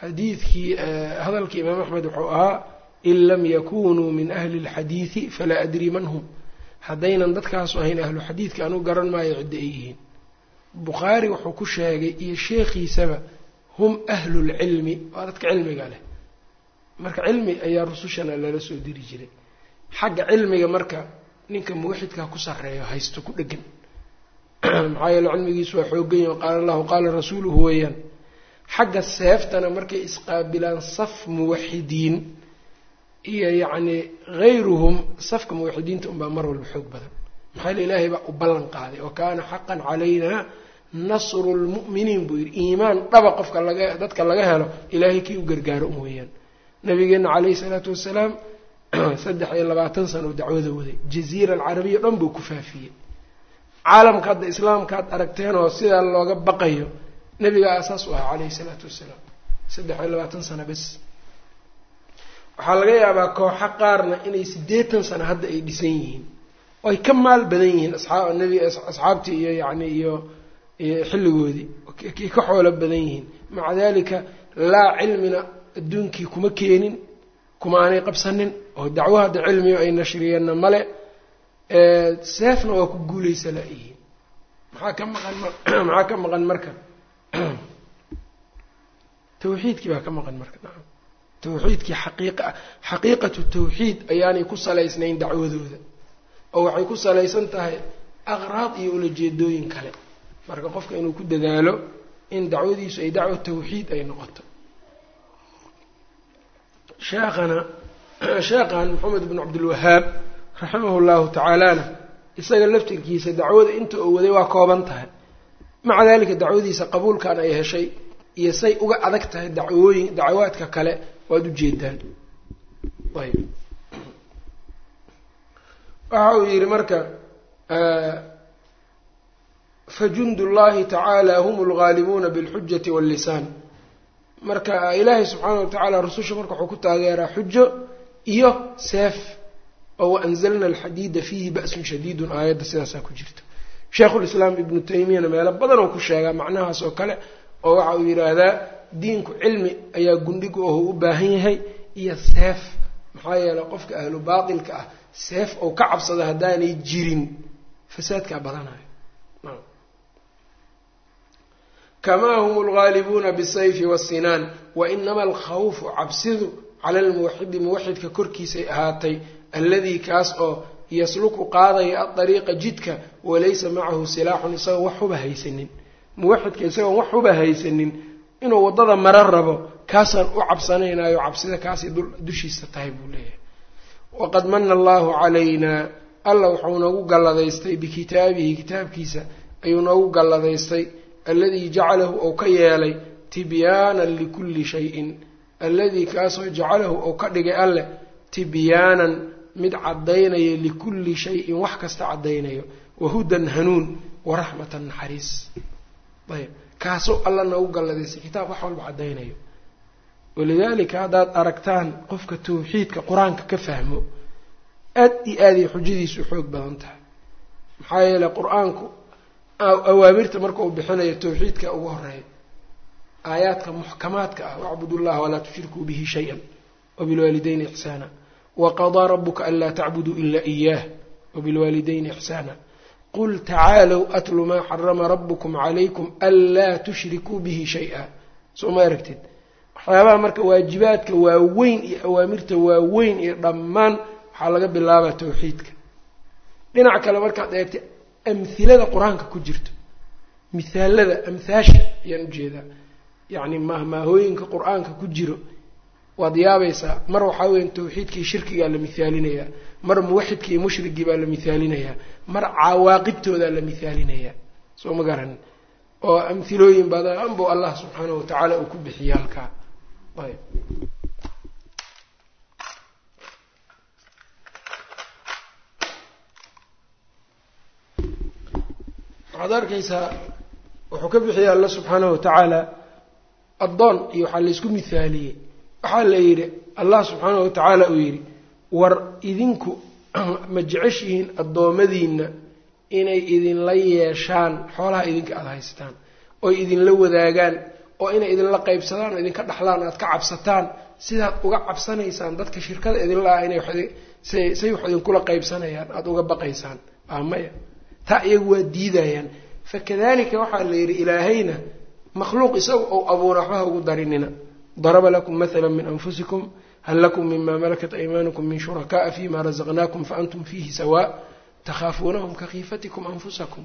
xadiidkii hadalkii imaam axmed wuxuu ahaa in lam yakunuu min ahli اlxadiidi falaa adri man hum. Haddaynan dadkaasu ahayn ahlu xadiidka anu garan maayo cidda ay yihiin. Bukhaari wuxuu ku sheegay iyo sheekhiisaba hum ahlu lcilmi waa dadka cilmiga leh. Marka cilmi ayaa rusushana lala soo diri jiray. Xagga cilmiga marka ninka muwaxidkaa ku sarreeyo haysto ku dhegan maxaa yeele cilmigiisu waa xoogan yahi qaala allahu qaala rasuuluhu weeyaan xagga seeftana markay isqaabilaan saf muwaxidiin iyo yacni hayruhum safka muwaxidiinta unbaa mar walba xoog badan. Maxaa yeele ilaahay baa u ballan qaaday? Wa kaana xaqan calaynaa nasru lmu'miniin buu yidhi. Iimaan dhaba qofka laga dadka laga helo ilaahay kii u gargaaro un weeyaan. Nabigeenna caleyhi isalaatu wassalaam saddex iyo labaatan sano oo dacwada waday. Jaziira alcarabiya o dhan buu ku faafiyey. Caalamka hadda islaamkaad aragteen oo sidaa looga baqayo nabigaa asaas u ahaa caleyhi salaatu wassalaam. Saddex iyo labaatan sano bes. Waxaa laga yaabaa kooxo qaarna inay siddeetan sano hadda ay dhisan yihiin. Ay ka maal badan yihiin asxaab nebi asxaabtii iyo yacni iyo iyo xilligoodii. Ka xoolo badan yihiin. Maca dalika laa cilmina adduunkii kuma keenin kuma aanay qabsanin. Oo dacwo hadda cilmiyo ay nashriyeenna male seefna waa ku guulaysa laayihiin maxaa ka maqan maxaa ka maqan marka tawxiidkii baa ka maqan marka. Nacam tawxiidkii xaqiiqa xaqiiqatu tawxiid ayaanay ku salaysnayn dacwadooda. Oo waxay ku salaysan tahay aqraad iyo ulajeedooyin kale. Marka qofka inuu ku dadaalo in dacwadiisu ay dacwo tawxiid ay noqoto. Sheekhana sheekhan maxamed bn cabdilwahaab raximahu llahu tacaalana isaga laftirkiisa dacwada inta uu waday waa kooban tahay maca dalika dacwadiisa qabuulkan ay heshay iyo say uga adag tahay dacwooyin dacwaadka kale waad ujeedaan ayb waxa uu yihi marka fajund llahi tacaala hum lgaalibuuna bilxujati wallisaan. Marka ilaahay subxaana wa tacaala rususha marka wuxuu ku taageeraa xujo iyo seef oo waanzalna alxadiida fiihi ba'sun shadiidun aayadda sidaasaa ku jirta sheikhulislaam ibnu taymiyana meelo badan oo ku sheegaa macnahaas oo kale oo waxa uu yidhaahdaa diinku cilmi ayaa gundhigu ohu u baahan yahay iyo seef. Maxaa yeeley qofka ahlu baatilka ah seef ou ka cabsado haddaanay jirin fasaadkaa badanayo. Kamaa hum lgaalibuuna bisayfi wasinaan wainama alkhawfu cabsidu cala almuwaxidi muwaxidka korkiisay ahaatay alladii kaas oo yasluku qaadaya adariiqa jidka walaysa macahu silaaxun isagoon wax haysanin. Muwaxidka isagoon wax huba haysanin. Inuu waddada mara rabo kaasaan u cabsanaynayo cabsida kaasay dushiisa tahay buu leeyahay. Waqad mana allahu calaynaa alla wuxuu noogu galladaystay bikitaabihi kitaabkiisa ayuu noogu galladaystay alladii jacalahu ou ka yeelay tibyaanan likulli shayin. Alladii kaasoo jacalahu ou ka dhigay alleh tibyaanan mid caddaynaya likulli shayin wax kasta caddaynayo. Wahudan hanuun waraxmatan naxariis. Ayb. Kaasoo alla noogu galladaystay kitaab wax walba caddaynayo. Walidaalika haddaad aragtaan qofka tawxiidka qur'aanka ka fahmo aad iyo aaday xujadiisu xoog badan tahay. Maxaa yeeley qur'aanku awaamirta marka uu bixinayo tawxiidka ugu horreeya aayaadka muxkamaadka ah wacbud llaha walaa tushrikuu bihi shay-an wabilwaalidayni ixsaana waqadaa rabuka anlaa tacbuduu ila iyaah wabilwaalidayni ixsaana qul tacaalow atlu maa xarama rabukum calaykum anlaa tushrikuu bihi shay-a. Soo ma aragtid? Waxyaabaha marka waajibaadka waaweyn iyo awaamirta waaweyn iyo dhammaan waxaa laga bilaabaa tawxiidka. Dhinac kale markaad eegta amhilada qur'aanka ku jirto. Mithaalada amhaasha ayaan u jeedaa yacni mahmaahooyinka qur'aanka ku jiro waad yaabaysaa mar waxaa weya tawxiidkii shirkigaa la mithaalinayaa. Mar muwaxidka iyo mushrigii baa la mithaalinayaa. Mar cawaaqibtoodaa la mithaalinayaa. Soo ma garanin oo amhilooyin badan buu allah subxaanahu watacaala uu ku bixiya halkaa. Ayb. Waxaad arkaysaa wuxuu ka bixiyay alla subxaanahu watacaala addoon iyo waxaa laysku mithaaliyey waxaa la yidhi allah subxaanahu watacaala uu yidhi war idinku ma jeceshihiin addoommadiinna inay idinla yeeshaan xoolaha idinka aada haysataan oy idinla wadaagaan oo inay idinla qaybsadaan oo idinka dhaxlaan aad ka cabsataan sidaad uga cabsanaysaan dadka shirkada idinla ah inay say wax idinkula qaybsanayaan aada uga baqaysaan. Amaya taa iyagu waa diidayaan. Fakadalika waxaa la yidhi ilaahayna makhluuq isaga ou abuura waxbaha ugu darinina daraba lakum mahala min anfusikum hal lakum mima malakat aymaanukum min shuraka'a fima razaqnaakum faantum fiihi sawaa takhaafuunahum kakhiifatikum anfusakum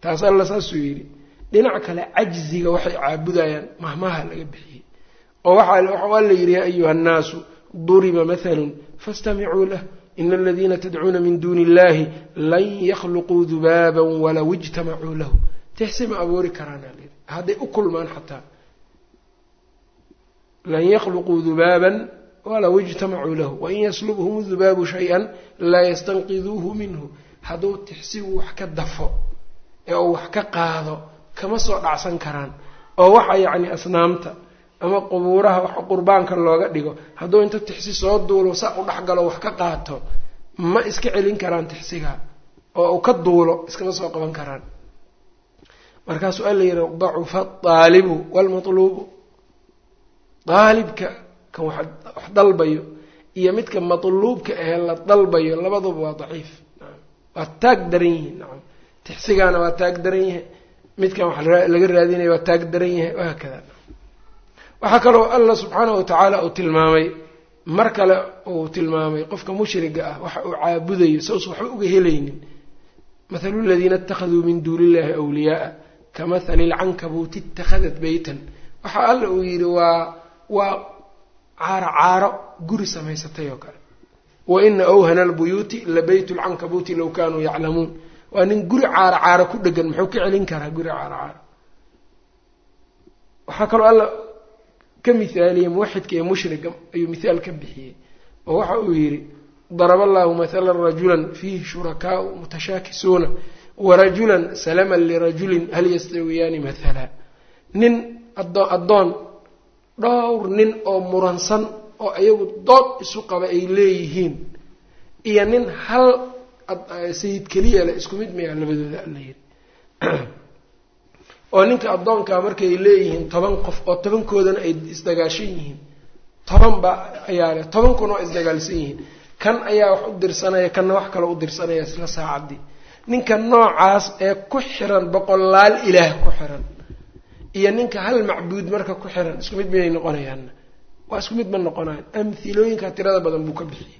taas alla saasuu yidhi dhinac kale cajziga waxay caabudayaan mahmaha laga bixiyey oo waxaa la yidhi yaa ayuha annaasu duriba mathalun fastamicuu lah ina aladiina tadcuuna min duuni illahi lan yakhluquu dubaaban walow ijtamacuu lahu tixsi ma abuuri karaan hadday u kulmaan xataa lan yakhluquu dubaaban walow ijtamacuu lahu wain yaslubhum dubaabu shay-an laa yastanqiduuhu minhu hadduu tixsigu wax ka dafo ee uu wax ka qaado kama soo dhacsan karaan oo waxa yacni asnaamta ama qubuuraha waxa qurbaanka looga dhigo hadduu inta tixsi soo duulo saa u dhexgalo wax ka qaato ma iska celin karaan tixsigaa oo uu ka duulo iskama soo qaban karaan markaasuu alla yihi dacufa adaalibu waalmatluubu daalibka kan wax dalbayo iyo midka matluubka ahee la dalbayo labaduba waa daciif. Waa taag daran yihiin. Nacam tixsigaana waa taag daran yahay. Midkan wax laga raadinaya waa taag daran yahay. Wahaakada waxaa kaloo allah subxaanahu watacaala uu tilmaamay. Mar kale uu tilmaamay qofka mushriga ah waxa uu caabudayo sawsa waxba uga helaynin. Mathalu ladiina ittakhaduu min duuni illahi awliyaaa kamahali lcankabuuti itakhadat beytan waxaa alla uu yidhi waa waa caaro caaro guri samaysatay oo kale. Wa ina awhana albuyuuti la beytu lcankabuuti low kaanuu yaclamuun. Waa nin guri caaro caaro ku dhegan muxuu ka celin karaa guri caaro caaro? Waxaa kaloo alla ka mihaaliyey muwaxidka iyo mushriga ayuu mithaal ka bixiyey. Oo waxa uu yidhi daraba allahu mathala rajulan fiihi shurakaau mutashaakisuuna warajulan salaman lirajulin hal yastawiyaani mathala. Nin addoon dhowr nin oo muransan oo iyagu dood isu qaba ay leeyihiin. Iyo nin hal sayid keliya le isku mid mayaa labadooda alla yidhi oo ninka addoonkaa markay leeyihiin toban qof oo tobankoodana ay isdagaashan yihiin. Toban ba ayaa leh toban kun oo isdagaalsan yihiin. Kan ayaa wax u dirsanaya kanna wax kale u dirsanaya isla saacaddii ninka noocaas ee ku xiran boqolaal ilaah ku xiran iyo ninka hal macbuud marka ku xiran isku mid miyay noqonayaanna waa isku mid ma noqonayan amhilooyinka tirada badan buu ka bixiyey.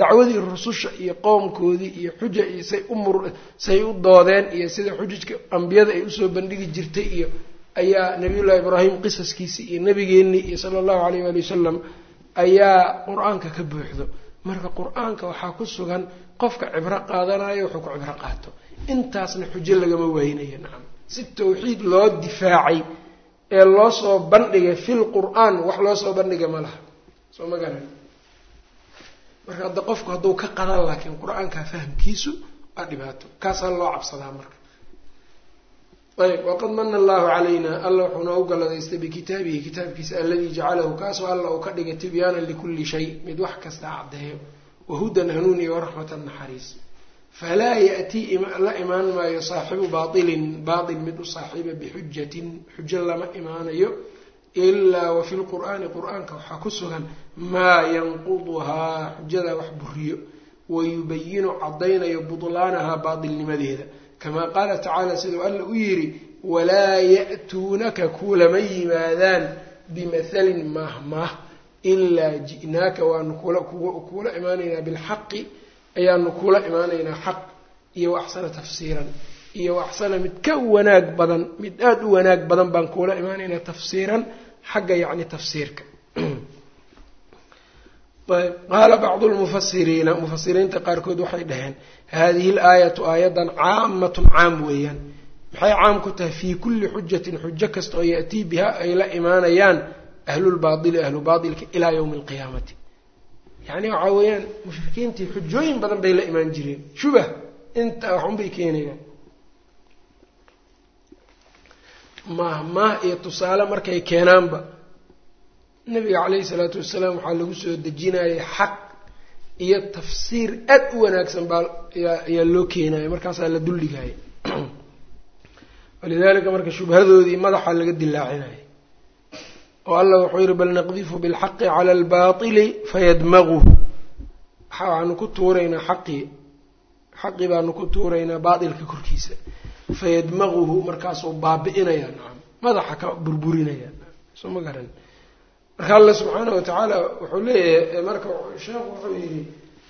Dacwadii rususha iyo qowmkoodii iyo xuja iyo say umur say u doodeen iyo sida xujajka ambiyada ay u soo bandhigi jirtay iyo ayaa nabiyullahi ibraahim qisaskiisii iyo nabigeennii iyo sala allahu alayh waali wasalam ayaa qur'aanka ka buuxdo. Marka qur'aanka waxaa ku sugan qofka cibro qaadanayo wuxuu ku cibro qaato. Intaasna xujo lagama waynayo nacam si tawxiid loo difaacay ee loo soo bandhigay fil qur'aan wax loo soo bandhigay ma laha. Soo ma garan. Marka hadda qofku hadduu ka qadan laakiin qur'aanka fahamkiisu waa dhibaato. Kaasaa loo cabsadaa marka. Ayb waqad mana allahu calayna alla wuxuu noogu galladaystay bikitaabihi kitaabkiisa aladii jacalahu kaasoo alla uu ka dhigay tibyaanan likulli shay mid wax kasta caddeeyo wahudan hanuun iyo waraxmatan naxariis falaa ya'tii la imaan maayo saaxibu baatilin baatil mid u saaxiiba bixujatin xujo lama imaanayo ilaa wa fi lqur'aani qur'aanka waxaa ku sugan maa yanquduhaa xujada wax buriyo wayubayinu caddaynayo budlaanahaa baatilnimadeeda kamaa qaala tacaala siduu alla u yidhi walaa ya'tuunaka kuulama yimaadaan bimathalin mahmah ilaa ji'naaka waanu kuula imaanaynaa bilxaqi ayaanu kuula imaanaynaa xaq iyo wa tafsiiran iyo wa mid ka wanaag badan mid aada u wanaag badan baan kuula imaanaynaa tafsiiran xagga yacni tafsiirka. Ayb qaala bacdu lmufasiriina mufasiriinta qaarkood waxay dhaheen hadihi laayatu aayadan caamatun caam weeyaan. Maxay caam ku tahay? Fii kulli xujatin xujo kasta oo ya'tii biha ay la imaanayaan ahlulbaaili ahlu baailka ilaa yowmi alqiyaamati yacni waxaa weeyaan mushrikiintii xujooyin badan bay la imaan jireen. Shubah intaa waxunbay keenayaan. Maahmaah iyo tusaale markay keenaanba nabiga caleyhi salaatu wasalaam waxaa lagu soo dejinayay xaq iyo tafsiir aad u wanaagsan baa ayaa loo keenaya markaasaa la duldhigaya walidalika marka shubhadoodii madaxa laga dilaacinaya oo allah wuxuu yihi bal naqdifu bilxaqi cala albaatili fayadmaguhu waxaanu ku tuuraynaa xaqii xaqii baanu ku tuuraynaa baatilka korkiisa. Fayadmaguhu markaasuu baabi'inaya nacam madaxa ka burburinaya. Soo ma garan. Marka alla subxaana watacaala wuxuu leeyahay marka sheekhu wuxuu yidhi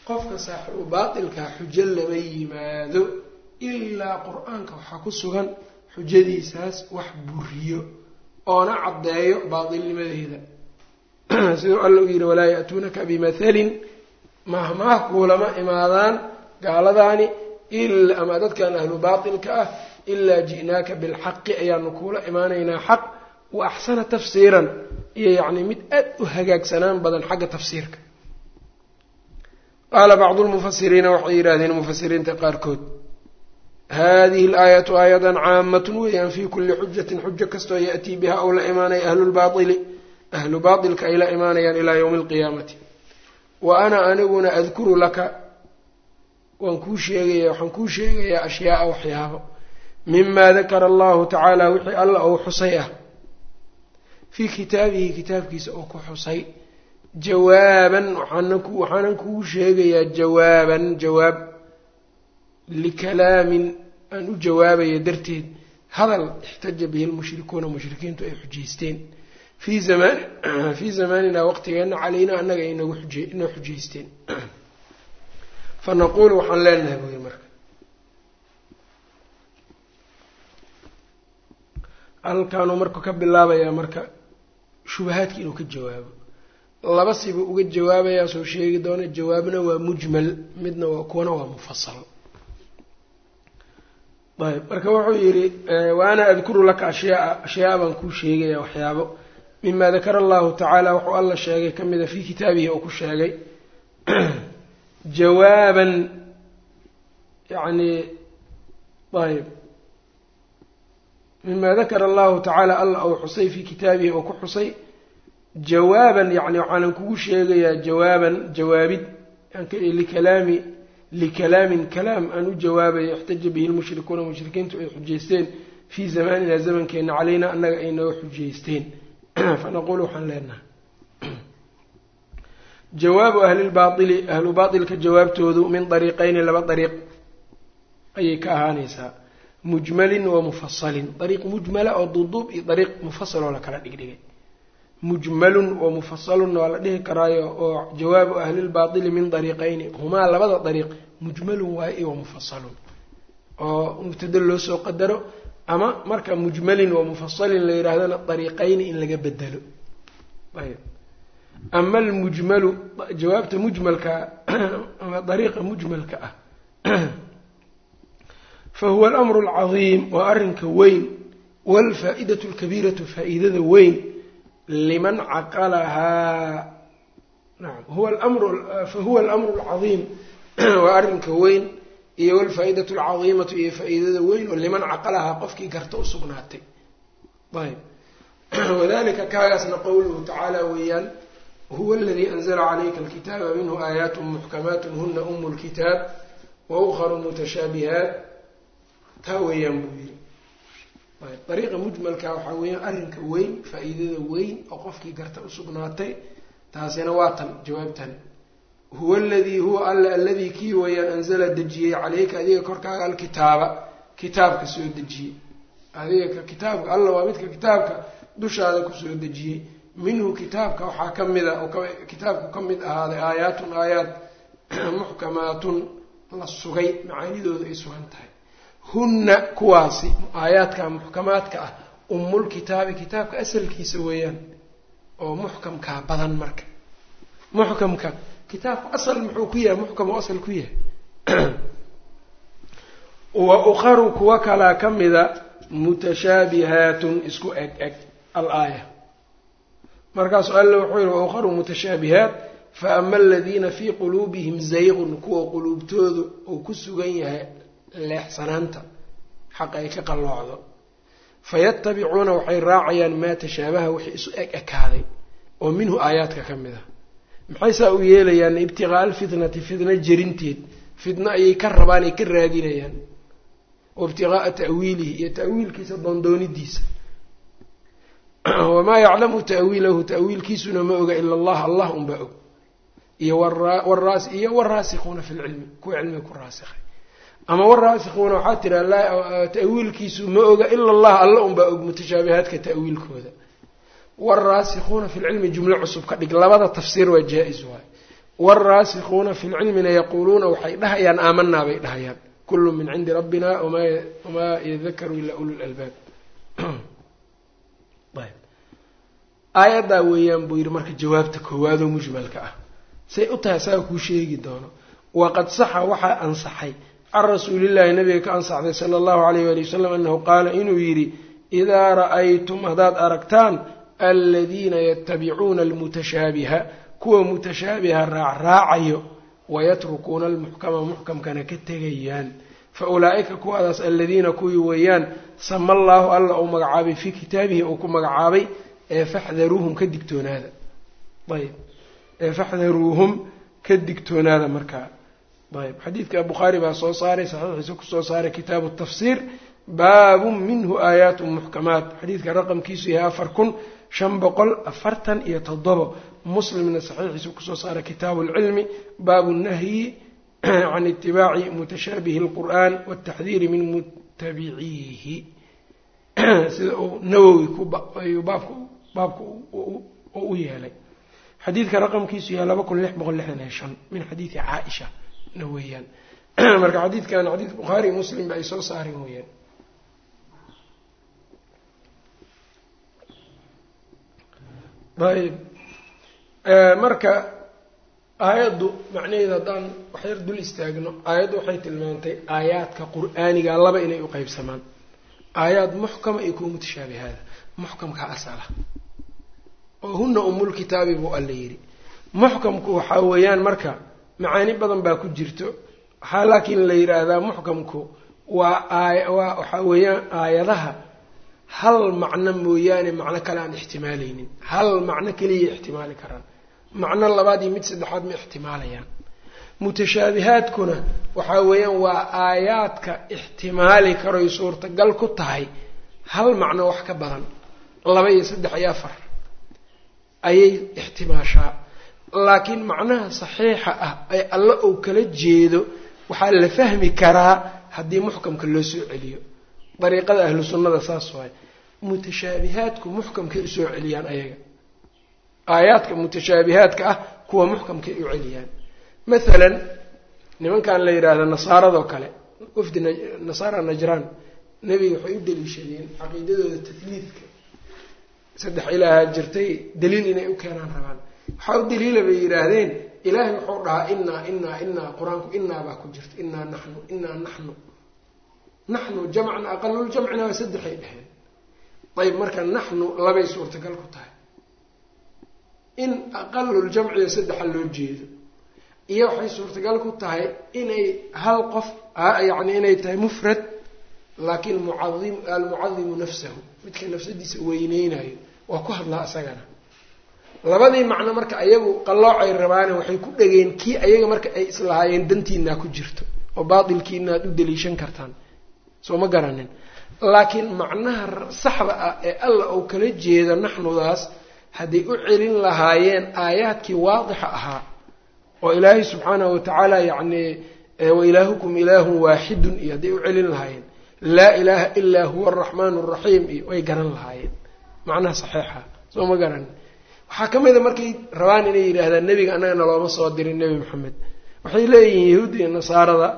qofka saaxiibu baatilka xujo lama yimaado ilaa qur'aanka waxaa ku sugan xujadiisaas wax buriyo oona caddeeyo baatilnimadeeda siduu alla u yidhi walaa ya'tuunaka bimathalin. Mahmaah kuulama imaadaan gaaladaani ama dadkan ahlu baatilka ah ilaa ji'naaka bilxaqi ayaanu kuula imaanaynaa xaq wa axsana tafsiiran iyo yacni mid aad u hagaagsanaan badan xagga tafsiirka. Qaala bacdu lmufasiriina waxay yidhaahdeen mufasiriinta qaarkood hadihi alaayatu aayadan caamatun weeyaan fii kulli xujatin xujo kastoo ya'tii biha ou la imaanaya ahlulbaaili ahlu baatilka ay la imaanayaan ilaa yowmi alqiyaamati wa ana aniguna adkuru laka waan kuu sheegaya waxaan kuu sheegayaa ashyaaa waxyaabo mimaa dakara allahu tacaala wixii alla uu xusay ah fii kitaabihi kitaabkiisa oo ku xusay jawaaban waxaanan kugu sheegayaa jawaaban jawaab likalaamin aan u jawaabaya darteed hadal ixtaja bihi lmushrikuuna mushrikiintu ay xujaysteen. Fii zamaan fii zamaanina waqtigeenna calayna annaga nagu xuje inoo xujaysteen. Fa naquulu waxaan leenahay buyi marka. Halkaanuu marka ka bilaabayaa marka shubahaadka inuu ka jawaabo. Laba sibuu uga jawaabayaa soo sheegi doona jawaabna waa mujmal midna waa kuwana waa mufasal ayb marka wuxuu yidhi wa ana adkuru laka ashyaaa ashyaa baan kuu sheegaya waxyaabo. Mima dakara allahu tacaala wuxuu alla sheegay ka mida fii kitaabihi oo ku sheegay jawaaban yani ayb. Mima dakara allahu tacaala alla uu xusay fii kitaabihi oo ku xusay jawaaban yani waxaanan kugu sheegayaa jawaaban jawaabid likalaami likalaamin kalaam aan u jawaabayo ixtaja bihi lmushrikuuna mushrikiintu ay xujaysteen fii zamaanina zamankeenna calayna annaga ay naga xujaysteen fanaquul waxaan leenahay jawaabu ahlilbaaili ahlu baailka jawaabtoodu min dariiqayni laba dariiq ayay ka ahaanaysaa mujmalin wa mufasalin dariiq mujmala oo duuduub iyo dariiq mufasal oo lakala dhigdhigay mujmalun wa mufasalun waa la dhihi karaayo oo jawaabu ahlilbaaili min dariiqayni. Humaa labada dariiq mujmalun waaye wa mufasalun oo mubtado loo soo qadaro ama marka mujmalin wa mufasalin la yidhaahdana dariiqayni in laga bedelo. Ayb ama almujmalu jawaabta mujmalka ama dariiqa mujmalka ah. Fa huwa alamru alcadiim waa arrinka weyn. Waalfaa-idatu alkabiiratu faa-iidada weyn liman caqalahaa naam huwa lamru fa huwa alamru alcadiim waa arrinka weyn iyo walfaa-idatu alcadiimatu iyo faa-iidada weyn oo liman caqalahaa qofkii garta u sugnaatay ayb wadalika kaagaasna qowluhu tacaala weeyaan huwa aladii anzla calayka alkitaaba minhu aayaat muxkamaat huna umu lkitaab wa ukharu mutashaabihaat taa weeyaan buu yiri dariiqa mujmalka waxaa weeyaan arrinka weyn faa-iidada weyn oo qofkii garta usugnaatay taasina waa tan jawaabtan huwa aladii huwa alla aladii kii weeyaan anzala dejiyey calayka adiga korkaaga alkitaaba kitaabka soo dejiyey. Adiga kitaabka alla waa midka kitaabka dushaada ku soo dejiyey. Minhu kitaabka waxaa ka mida oo kitaabku ka mid ahaaday aayaatun aayaat muxkamaatun la sugay macaanidooda ay sugan tahay hunna kuwaasi aayaadka muxkamaadka ah umulkitaabi kitaabka asalkiisa weeyaan oo muxkamkaa badan marka. Muxkamka kitaabku asal muxuu ku yahay muxkam asal ku yahay. Wa ukharu kuwa kalaa ka mida mutashaabihaatun isku eg eg al-aaya markaasu alle wuxuu yihi wa ukharu mutashaabihaat fa ama aladiina fii quluubihim zayqun kuwa quluubtoodu uu ku sugan yahay leexsanaanta xaq ay ka qalloocdo. Fayatabicuuna waxay raacayaan maa tashaabaha wixii isu eg ekaaday oo minhu aayaadka ka mid ah. Maxay saa u yeelayaan ibtiqaa alfitnati fitna jerinteed fitno ayay ka rabaan ay ka raadinayaan. Wa ibtiqaaa ta'wiilihi iyo ta'wiilkiisa doondoonidiisa. Wamaa yaclamu ta'wiilahu ta'wiilkiisuna ma oga ila allah allah unbaa og. Iyo waraas iyo waraasikuuna fi lcilmi kuwa cilmiga ku raasikhay ama waraasikuuna waxaa tiraa ta'wiilkiisu ma oga ila allah alla unbaa og mutashaabihaadka ta'wiilkooda. Waraasikuuna fi lcilmi jumlo cusub ka dhig labada tafsiir waa jaa-is waay. Waraasikuuna fi lcilmina yaquuluuna waxay dhahayaan aamanaa bay dhahayaan. Kullu min cindi rabbina wamaa yadakaru ilaa ulu lalbaab aayaddaa weeyaan buu yidhi marka jawaabta koowaadoo mujmalka ah. Say u tahay saa kuu sheegi doono. Waqad saxa waxaa ansaxay can rasuulillaahi nabiga ka ansaxday sala allahu alayh waali wasalam annahu qaala inuu yidhi idaa ra'aytum haddaad aragtaan aladiina yatabicuuna almutashaabiha kuwa mutashaabiha raacraacayo wayatrukuuna almuxkama muxkamkana ka tegayaan. Fa ulaa'ika kuwaadaas aladiina kuwii weeyaan sama allaahu alla uu magacaabay fii kitaabihi uu ku magacaabay ee faxdaruuhum ka digtoonaada. Ayb ee faxdaruuhum ka digtoonaada markaa ayb. Xadiidka bukhaari baa soo saaray saxiixiisa ku soo saaray kitaabu tafsiir baabun minhu aayaatu muxkamaat. Xadiidka raqamkiisu yahay afar kun shan boqol afartan iyo toddobo. Muslimna saxiixiisa ku soo saaray kitaabu lcilmi baabu nahyi can itibaaci mutashaabihi اlqur'an wاtaxdiiri min mutabiciihi sida uu nawowi baabka baabka u yeelay. Xadiidka raqamkiisu yahay laba kun lix boqol lixdan iyo shan min xadiidi caaisha na weeyaan. Marka xadiidkan xadiid bukhaari muslim ba ay soo saareen weeyaan. Ayb marka aayaddu macnaheeda haddaan waxyar dul istaagno aayaddu waxay tilmaantay aayaadka qur'aaniga laba inay u qeybsamaan aayaad muxkama iyo kuwa mutashaabihaada muxkamka asala. Oo huna umulkitaabi buu alla yidhi. Muxkamku waxaa weeyaan marka macaani badan baa ku jirto. Waxaa laakiin la yidhaahdaa muxkamku waa aay waa waxaa weeyaan aayadaha hal macno mooyaane macno kale aan ixtimaalaynin. Hal macno keliya ixtimaali karaan. Macno labaad iyo mid saddexaad ma ixtimaalayaan. Mutashaabihaadkuna waxaa weeyaan waa aayaadka ixtimaali karoy suurtagal ku tahay hal macno wax ka badan. Laba iyo saddex iyo afar ayay ixtimaashaa laakiin macnaha saxiixa ah ee alla uu kala jeedo waxaa la fahmi karaa haddii muxkamka loo soo celiyo. Dariiqada ahlu sunnada saas waay mutashaabihaadku muxkamkay u soo celiyaan ayaga. Aayaadka mutashaabihaadka ah kuwa muxkamkay u celiyaan. Mathalan nimankan la yidhaahda nasaaradoo kale wafdi nasaara najraan nebiga waxay u daliishadeen caqiidadooda tahliidka saddex ilaahaa jirtay daliil inay u keenaan rabaan waxaa u daliila bay yidhaahdeen ilaahay wuxuu dhahaa inaa inaa inaa qur'aanku inaa baa ku jirta inaa naxnu inaa naxnu. Naxnu jamcna aqaluljamcina waa saddexay dheheen ayb marka naxnu labay suurtagal ku tahay. In aqaluljamciyo saddexa loo jeedo iyo waxay suurtagal ku tahay inay hal qof yacni inay tahay mufrad laakiin mucadim almucadimu nafsahu midka nafsadiisa weyneynayo waa ku hadlaa isagana labadii macno marka ayagu qalloocay rabaane waxay ku dhageen kii ayaga marka ay islahaayeen dantiinaa ku jirto oo baatilkiina aad u daliishan kartaan. Soo ma garanin. Laakiin macnaha saxda ah ee alla uu kala jeedo naxnudaas hadday u celin lahaayeen aayaadkii waadixa ahaa oo ilaahay subxaanahu watacaala yacni wa ilaahukum ilaahun waaxidun iyo hadday u celin lahaayeen laa ilaaha ilaa huwa araxmaan araxiim iyo way garan lahaayeen. Macnaha saxiixa. Soo ma garanin waxaa ka mid a markay rabaan inay yidhaahdaan nebiga annagana looma soo dirin nebi maxamed waxay leeyihiin yahuudda iyo nasaarada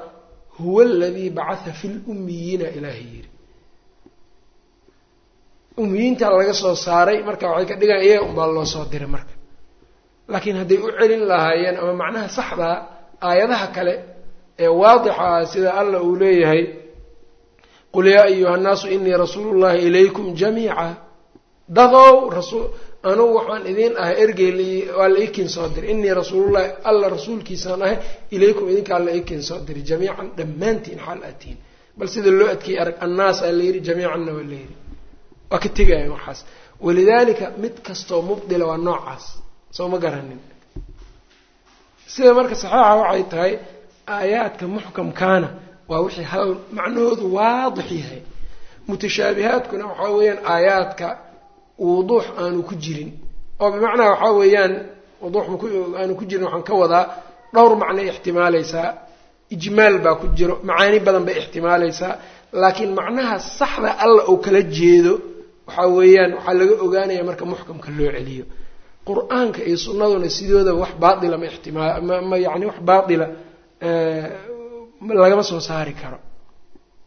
huwa aladii bacatha fi lummiyiina ilaahay yiri ummiyiinta laga soo saaray marka waxay ka dhigaan iyaga unbaa loo soo diray marka. Laakiin hadday u celin lahaayeen ama macnaha saxdaa aayadaha kale ee waadixa ah sida alla uu leeyahay qul yaa ayuha nnaasu inii rasuulu llahi ilaykum jamiica. Dadow rasul anugu waxaan idiin ahay ergey waa la ikin soo diray inii rasuulullahi alla rasuulkiisaan ahay ilaykum idinkaa la soo diray jamiican dhammaantiin xaal atiin bal sida loo adkeeyey arag annaas aa la yidhi jamiicanna waa la yidhi. Waa ka tegaya waxaas. Walidaalika mid kastoo mubdila waa noocaas. Soo ma garanin. Sida marka saxiixa waxay tahay aayaadka muxkamkaana waa wixii hal macnahoodu waadix yahay. Mutashaabihaadkuna waxaa weeyaan aayaadka wuduux aanu ku jirin. Oo bimacnaa waxaa weeyaan wuduux aanu ku jirin waxaan ka wadaa dhowr macnay ixtimaalaysaa. Ijmaal baa ku jiro macaani badan bay ixtimaalaysaa. Laakiin macnaha saxda alla uu kala jeedo waxaa weeyaan waxaa laga ogaanaya marka muxkamka loo celiyo. Qur'aanka iyo sunnaduna sidoodaba wax baatila ma ixtimaal ma yani wax baatila lagama soo saari karo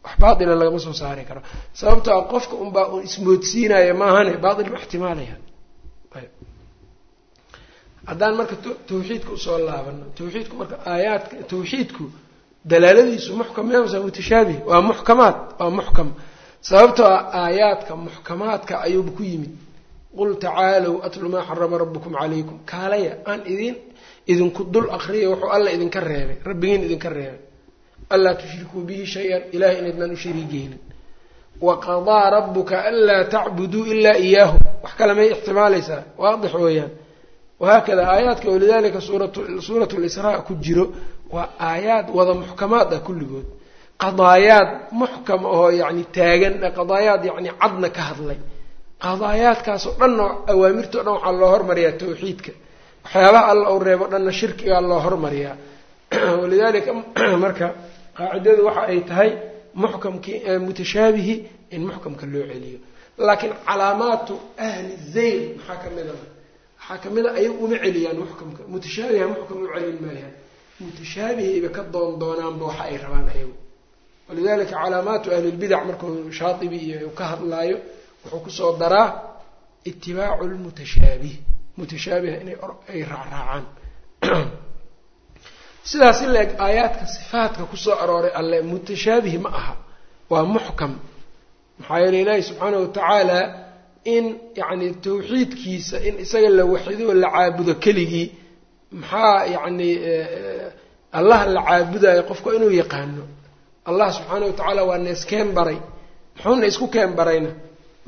wax baatila lagama soo saari karo. Sababtoo a qofka unbaa un ismoodsiinaya maahane baatil ma ixtimaalaya haddaan marka tawxiidka u soo laabano tawxiidku marka aayaadka tawxiidku dalaaladiisu muxkam msa mutashaabih waa muxkamaad waa muxkam. Sababtoo ah aayaadka muxkamaadka ayuuba ku yimid. Qul tacaalow atlu maa xarama rabbukum calaykum. Kaalaya aan idin idinku dul akriya wuxuu alla idinka reebay. Rabbigiin idinka reebay anlaa tushrikuu bihi shay-an ilahay inaydnaan u shariigeynin wa qadaa rabbuka anlaa tacbuduu ilaa iyaahu wax kale may ixtimaalaysaa waadix weeyaan wahaakada aayaadka walidaalika suurat lisraa ku jiro waa aayaad wada muxkamaad ah kulligood qadaayaad muxkam oo yacni taagan qadaayaad yacni cadna ka hadlay qadaayaadkaasoo dhanna awaamirtao dhan waxaa loo hormariyaa tawxiidka waxyaabaha alla uu reebo dhanna shirkigaa loo hormariyaa walidaalika marka qaacidadu waxa ay tahay muxkamkii mutashaabihi in muxkamka loo celiyo. Laakiin calaamaatu ahli zayl maxaa ka mid a? Waxaa ka mid a ayagu uma celiyaan muxkamka. Mutashaabiha muxkam u celin maayaan mutashaabihiiba ka doon doonaanba waxa ay rabaan ayagu walidalika calaamaatu ahli lbidac markuu shaatibi iyo ka hadlaayo wuxuu ku soo daraa itibaacu lmutashaabih mutashaabiha inay ay raacraacaan sidaas in la-eg aayaadka sifaatka ku soo arooray alle mutashaabih ma aha. Waa muxkam. Maxaa yeele ilaahi subxaanahu watacaala in yacni tawxiidkiisa in isaga la waxido la caabudo keligii maxaa yacni allah la caabudayo qofka inuu yaqaano. Allah subxaanahu watacaala waa na iskeen baray. Muxuuna isku keen barayna?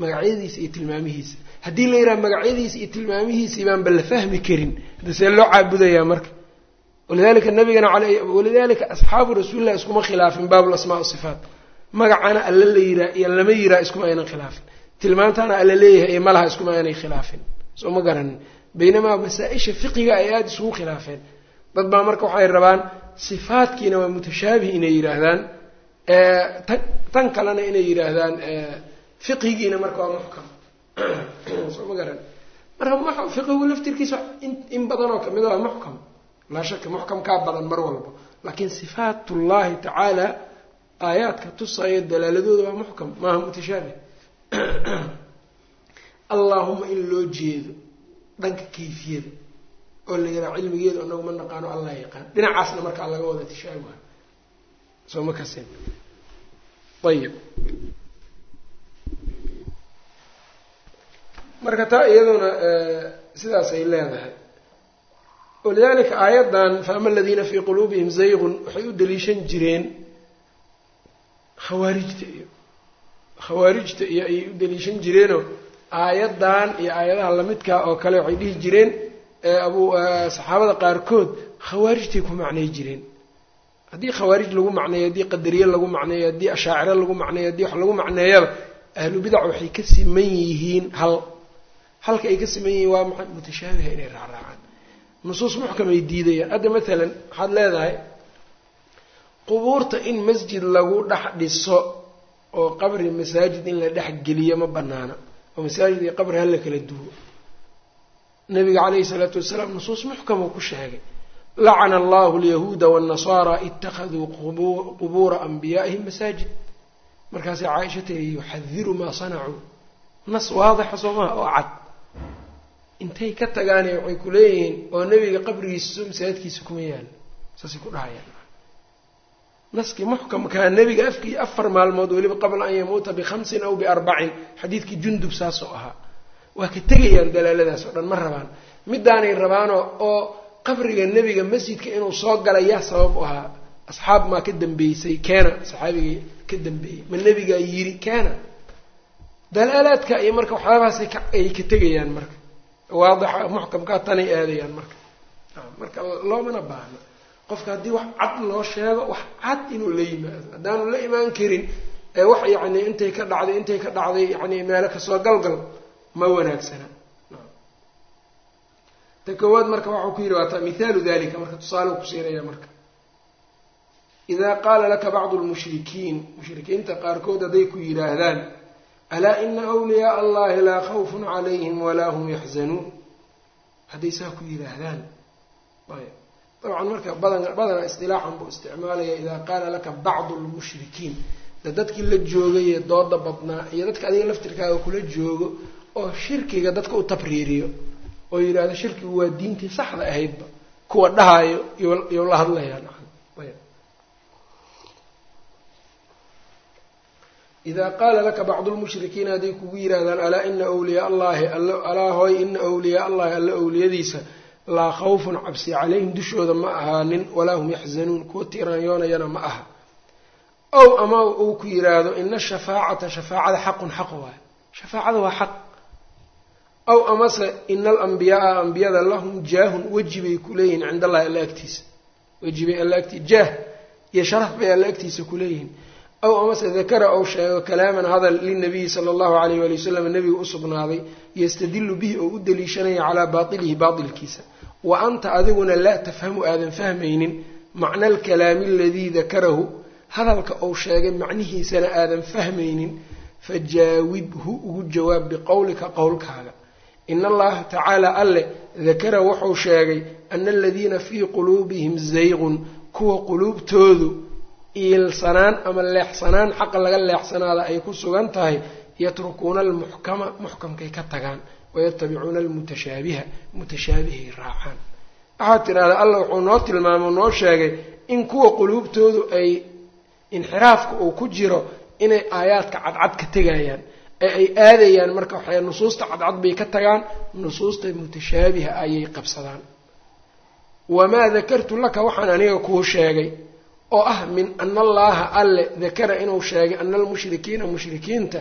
Magacyadiisa iyo tilmaamihiisa. Haddii la yidhaha magacyadiisa iyo tilmaamihiisii baanba la fahmi karin. Hadda see loo caabudayaa marka walidalika nabigana al walidalika asxaabu rasuulilah iskuma khilaafin baab lasmaa sifaat magacana alla la yiraa iyo lama yiraa iskuma aynan khilaafin tilmaantana alla leeyahay iyo malaha iskuma aynay khilaafin soo ma garanin baynamaa masaa-isha fiqiga ay aada isugu khilaafeen dad baa marka waxay rabaan sifaadkiina waa mutashaabih inay yidhaahdaan tan tan kalena inay yidhaahdaan fiqigiina marka waa muxkam soo ma garan marka fiqigu laftirkiisa in badan oo ka mid a waa muxkam laa shaka muxkam kaa badan mar walba. Laakiin sifaat ullahi tacaala aayaadka tusaya dalaaladooda waa muxkam. Maaha mutashaabih allaahuma in loo jeedo dhanka kayfiyada oo la yihaha cilmigeeda inagu ma naqaano allah yaqaan. Dhinacaasna markaa laga wada tashaabuha soo ma kasen ayib marka taa iyaduna sidaasay leedahay walidalika aayaddan faama aladiina fii quluubihim zaygun waxay u daliishan jireen khawaarijta iyo khawaarijta iyo ayay u daliishan jireenoo aayaddan iyo aayadaha lamidkaa oo kale waxay dhihi jireen abu saxaabada qaarkood khawaarijtay ku macnay jireen. Haddii khawaarij lagu macneeyo haddii qadariye lagu macneeyo haddii ashaaciro lagu macneeyo haddii wax lagu macneeyaba ahlu bidac waxay ka siman yihiin hal. Halka ay ka siman yihiin waa maxay? Mutashaabiha inay raacraacaan nusuus muxkamay diidayaan hadda maalan waxaad leedahay qubuurta in masjid lagu dhex dhiso oo qabri masaajid in la dhex geliyo ma banaana oo masaajid iyo qabri hala kala duwo. Nabiga calayhi salaatu wasalaam nusuus muxkam ku sheegay lacana allahu alyahuuda waannasaara ittakhaduu qubuura anbiyaa'ihim masaajid. Markaasay caaisha tiri yuxadiru maa sanacuu. Nas waadixa soo maha oo cad intay ka tagaane waxay ku leeyihiin oo nebiga qabrigiisa soo masaajidkiisa kuma yaalo saasay ku dhahayaan. Naskii muxkamkaa nebiga afkii afar maalmood weliba qabla an yamuuta bikhamsin aw biarbacin xadiidkii jundub saasoo ahaa. Waa ka tegayaan dalaaladaas oo dhan ma rabaan. Midaanay rabaanoo oo qabriga nebiga masjidka inuu soo gala yaa sabab u ahaa. Asxaab maa ka dambeysay keena. Saxaabigii ka dambeeyey ma nebigaa yiri keena. Dalaalaadka iyo marka waxyaabahaas ay ka tegayaan marka waadixa muxkamkaa tanay aadayaan marka. Marka loomana baahno qofka haddii wax cad loo sheego wax cad inuu la yimaado. Haddaanu la imaan karin ee wax yacni intay ka dhacday intay ka dhacday yani meelo ka soo galgal ma wanaagsana. Ta koowaad marka waxau ku yidhi waata mihaalu dalika marka tusaale ku siinaya marka. Idaa qaala laka bacdu lmushrikiin. Mushrikiinta qaarkood hadday ku yidhaahdaan alaa ina wliyaaa allahi laa khawfun calayhim walaa hum yaxzanuun hadday saa ku yidhaahdaan. Dabcan marka badan badana istilaaxan buu isticmaalaya idaa qaala laka bacdu lmushrikiin. De dadkii la joogay ee dooda badnaa iyo dadka adiga laftirkaaga kula joogo oo shirkiga dadka u tabriiriyo oo yidhahdo shirkigu waa diintii saxda ahaydba kuwa dhahaayo iyou la hadlayaa idaa qaala laka bacdu lmushrikiina hadday kugu yidhahdaan alaa ina wliyaa allahi alaa hooy ina wliyaa allahi alla owliyadiisa laa khawfun cabsi calayhim dushooda ma ahaanin walaa hum yaxzanuun kuwa tiiraanyoonayana ma aha ow ama uu ku yidhaahdo ina ashafaacata shafaacada xaqun xaq waay shafaacada waa xaq aw amase ina alambiyaaa ambiyada lahum jaahun weji bay ku leeyihiin cind allahi alla agtiisa weji bay alla agtiisa jaah iyo sharaf bay alla agtiisa ku aw amase dakara ou sheego kalaaman hadal linabiyi sala allahu alayh wali wasalam nebiga u sugnaaday yastadilu bihi oo u daliishanaya calaa baatilihi baatilkiisa. Wa anta adiguna laa tafhamu aadan fahmaynin macna alkalaami aladii dakarahu hadalka uu sheegay macnihiisana aadan fahmaynin fajaawibhu ugu jawaab biqowlika qowlkaaga. In allaha tacaala alle dakara wuxuu sheegay ana aladiina fii quluubihim zayqun kuwa quluubtoodu iilsanaan ama leexsanaan xaqa laga leexsanaada ay ku sugan tahay yatrukuuna almuxkama muxkamkay ka tagaan wayatabicuuna almutashaabiha mutashaabihay raacaan. Waxaad tidhahdaa alla wuxuu noo tilmaamo noo sheegay in kuwa quluubtoodu ay inxiraafka uu ku jiro inay aayaadka cadcad ka tegayaan ee ay aadayaan marka waxay nusuusta cadcad bay ka tagaan nusuusta mutashaabiha ayay qabsadaan. Wamaa dakartu laka waxaan aniga kuu sheegay oo ah min ana allaha alle dakara inuu sheegay ana almushrikiina mushrikiinta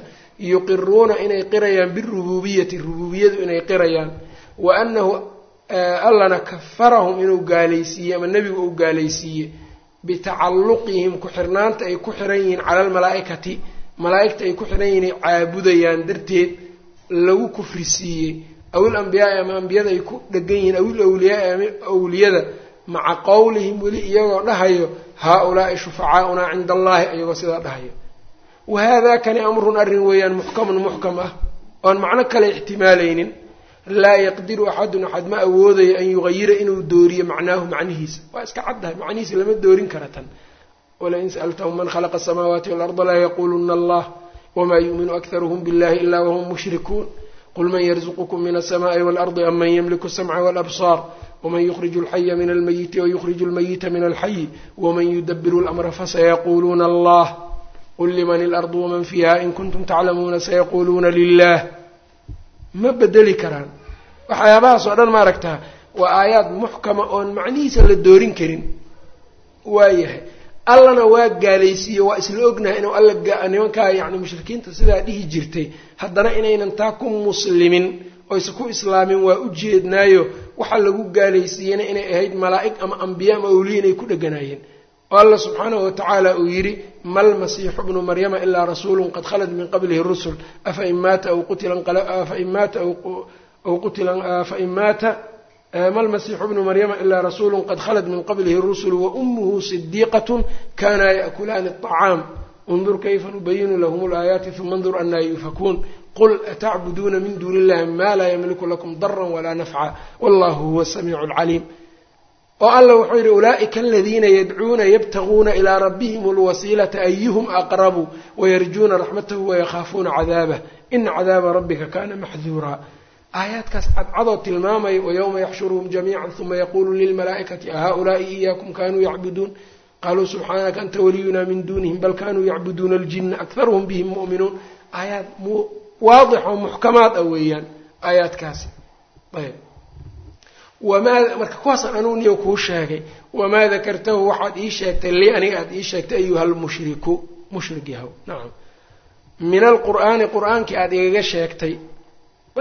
yuqiruuna inay qirayaan birububiyati rububiyadu inay qirayaan. Wa anahu allana kafarahum inuu gaalaysiiyey ama nebigu uu gaalaysiiyey bitacalluqihim ku-xirnaanta ay ku xiran yihiin cala almalaa'ikati malaa'igta ay ku xiran yihiin ay caabudayaan darteed lagu kufri siiyey aw il ambiyaai ama ambiyada ay ku dhegan yihiin aw il awliyaai ama awliyada maca qowlihim weli iyagoo dhahayo haa-ulaai shufacaaunaa cinda allahi iyagoo sidaa dhahayo. Wa haadaa kani amrun arrin weeyaan muxkamun muxkam ah oon macno kale ixtimaalaynin. Laa yaqdiru axadun axad ma awoodayo an yugayira inuu dooriyo macnaahu macnihiisa. Waa iska caddahay macnihiisa lama doorin kara tan. Walain sa'altahum man khalaqa asamaawaati waalarda laa yaquuluna allah wamaa yu'minu akharuhum billahi ila wahum mushrikuun qul man yarzuqukum min alsamaai waalardi am man yamliku asamca walabsaar wman yukriju alxaya min almayiti wayukriju almayita min alxayi waman yudabiru lamra fasayaquuluuna allah qul liman ilardu waman fiiha in kuntum taclamuuna sayaquuluuna lilah ma bedeli karaan waxyaabahaas oo dhan maaragtaa waa aayaad muxkama oon macnihiisa la doorin karin waayahay allana waa gaalaysiiye waa isla ognahay inuu alla nimankaa yani mushrikiinta sidaa dhihi jirtay. Haddana inaynan taa ku muslimin oyse ku islaamin waa u jeednaayo waxaa lagu gaalaysiiyena inay ahayd malaa'ig ama ambiya ama awliya inay ku dheganaayeen. Oo alla subxaanahu watacaala uu yidhi malmasiixu bnu maryama ilaa rasuulun qad khalat min qablihi rusul afain maata aw qutila malmasiixu bnu maryama ilaa rasuulun qad khalat min qablihi rusul waumuhu sidiiqatun kanaa yaakulaani aطacaam undur kayfa nubayinu lahum alaayaati uma ndur anaa yufakuun. Qul atacbuduuna min duuni illahi maa laa yamliku lakum dara walaa nafca wallahu huwa samiicu alcaliim oo alla wuxuu yidhi ulaa'ika aladiina yadcuuna yabtaguuna ilaa rabbihim alwasiilata ayuhum aqrabu wayarjuuna raxmatahu wayakhaafuuna cadaabah ina cadaaba rabbika kana maxduuraa aayaadkaas cadcadoo tilmaamaya wayowma yaxshuruhum jamiica uma yaquulu lilmalaa'ikati ahaulaai iyaakum kanuu yacbuduun? Qaluu subxaanaka anta waliyuna min duunihim bal kanuu yacbuduuna aljina akharuhum bihim mu'minuun. Aayaad waadix oo muxkamaad ah weeyaan aayaadkaasi ayb. Wamaa marka kuwaasaan anuu niyo kuu sheegay wamaa dakartahu waxaad ii sheegtay lii aniga aada ii sheegtay ayuha lmushriku mushrig yahow nacam min alqur'aani qur'aankii aada igaga sheegtay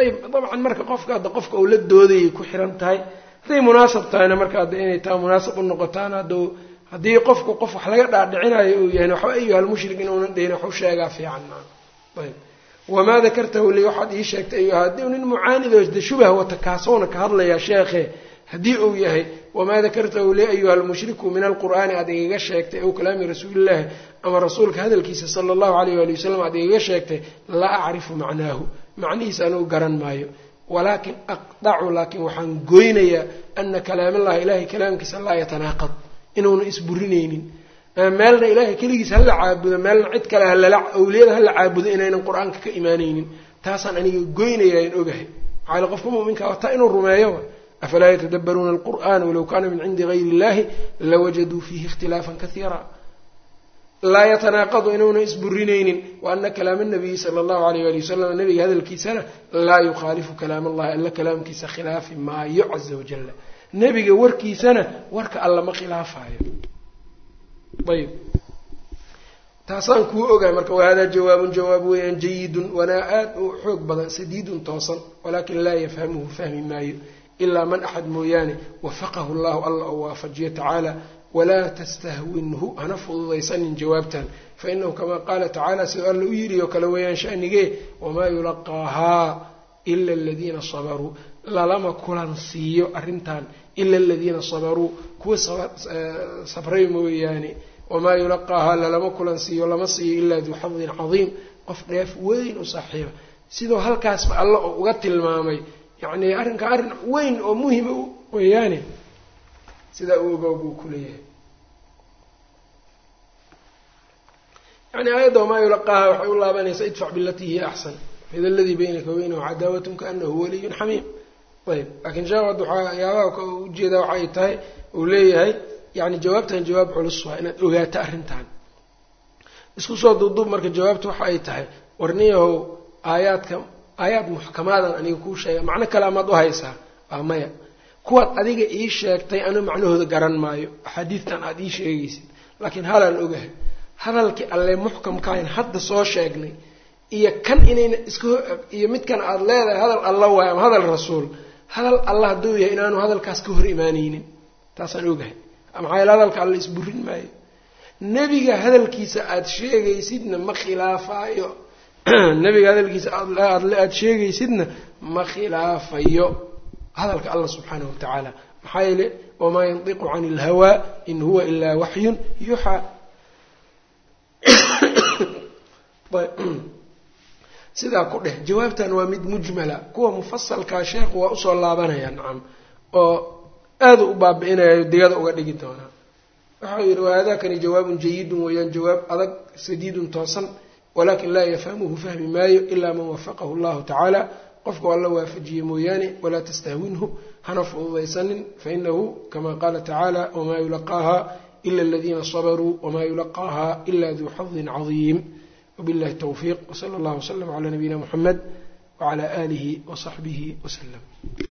ayb dabcan marka qofka hadda qofka uu la doodayay ku xiran tahay hadday munaasab tahayna marka hadda inay taa munaasab u noqotaan hadduu haddii qofku qof wax laga dhaadhicinayo uu yahay waxba ayuha lmushrik inuunan dhahin waxu sheegaa fiican ayb. Wamaa dakartahu lii waxaad ii sheegtay ayuha haddii nin mucaanido de shubah wata kaasowna ka hadlayaa sheekhe haddii uu yahay wamaa dakartahu lii ayuha almushriku min alqur'aani aad igaga sheegtay ow kalaami rasuulillaahi ama rasuulka hadalkiisa sala allahu alayh waali wasalam aad igaga sheegtay laa acrifu macnaahu. Macnihiisa anugu garan maayo. Walaakin aqdacu laakiin waxaan goynayaa ana kalaamallahi ilahay kalaamkiisa laa yatanaaqad inuuna isburinaynin. Meelna ilaahay keligiis hala caabudo meelna cid kale halala awliyada hala caabudo inaynan qur'aanka ka imaanaynin. Taasaan aniga goynayaa in ogahay. Maxaale qofka muminka wataa inuu rumeeyo afalaa yatadabbaruuna alqur'ana walow kaana min cindi gayri illahi lawajaduu fiihi ikhtilaafan kaiira laa yatanaaqadu inuuna isburinaynin wa ana kalaama nabiyi sala allahu alayh wali wasalam nabiga hadalkiisana laa yukhaalifu kalaam allahi alla kalaamkiisa khilaafi maayo caza wajalla nebiga warkiisana warka alla ma khilaafayo ayb taasaan kuu ogahay marka wahadaa jawaabun jawaab weeyaan jayidun wanaa aad u xoog badan sadiidun toosan walaakin laa yafhamuhu fahmi maayo ilaa man axad mooyaane wafaqahu llahu alla oo waafajiyo tacaala walaa tastahwinhu hana fududaysanin jawaabtan fainahu kamaa qaala tacaala siduu alla u yidhi oo kale weeyaan shanigee wamaa yulaqaahaa ila aladiina sabaruu lalama kulan siiyo arrintan ila aladiina sabaruu kuwa sabray mooyaane wamaa yulaqaahaa lalama kulan siiyo lama siiyo ilaa duu xadin cadiim qof dheef weyn u saaxiiba sidoo halkaasba alla oo uga tilmaamay yacni arrinka arrin weyn oo muhima weeyaane sidaa u ogaa buu ku leeyahay. Yani aayadda wamaa yulaqaaha waxay u laabanaysaa idfac bilatii hiya axsan. Faida baynaka wabeynahu cadaawatun kaanahu waliyun xamiim. Ayb laakiin waxaa yaabaha u jeedaa waxay tahay uu leeyahay yani jawaabtan jawaab culus waa inaad ogaato arrintan. Isku soo duubduub marka jawaabta waxa ay tahay warniyahow aayaadka aayaad muxkamaadan aniga kuu sheega macno kale amaad u haysaa? Waa maya. Kuwaad adiga ii sheegtay anu macnahooda garan maayo. Axaadiidtan aada ii sheegaysid. Laakiin halaan ogahay. Hadalkii alle muxkamkaan hadda soo sheegnay iyo kan inayna iska iyo midkan aada leedahay hadal alla waayo ama hadal rasuul hadal alla hadduu yahay inaanu hadalkaas ka hor imaanaynin. Taasaan ogahay. Maxaa yaele hadalka alle isburin maayo. Nebiga hadalkiisa aada sheegaysidna ma khilaafaayo nebiga hadalkiisa aada sheegaysidna ma khilaafayo hadalka allah subxaanahu watacaala maxaa yeele wamaa yantiqu cani ilhawaa in huwa ilaa waxyun yuuxaa sidaa ku dheh jawaabtan waa mid mujmala kuwa mufasalkaa sheekhu waa u soo laabanaya nacam oo aada u baabi'inayo digada uga dhigi doonaa waxau yidhi wahaadaakani jawaabun jayidun weeyaan jawaab adag sadiidun toosan walakin laa yafhamuhu fahmi maayo ilaa man wafaqahu llahu tacaala qofka alla waafajiye mooyaane walaa tastahwinhu hana fududaysanin fainahu kama qaala tacaala wamaa yulaqaaha ila aladiina sabaruu wamaa yulaqaaha ila duu xadin cadiim. Wabillahi towfiiq wsala allahu wslam calaa nabiyina muxamed wacala aalihi wasaxbihi wasalam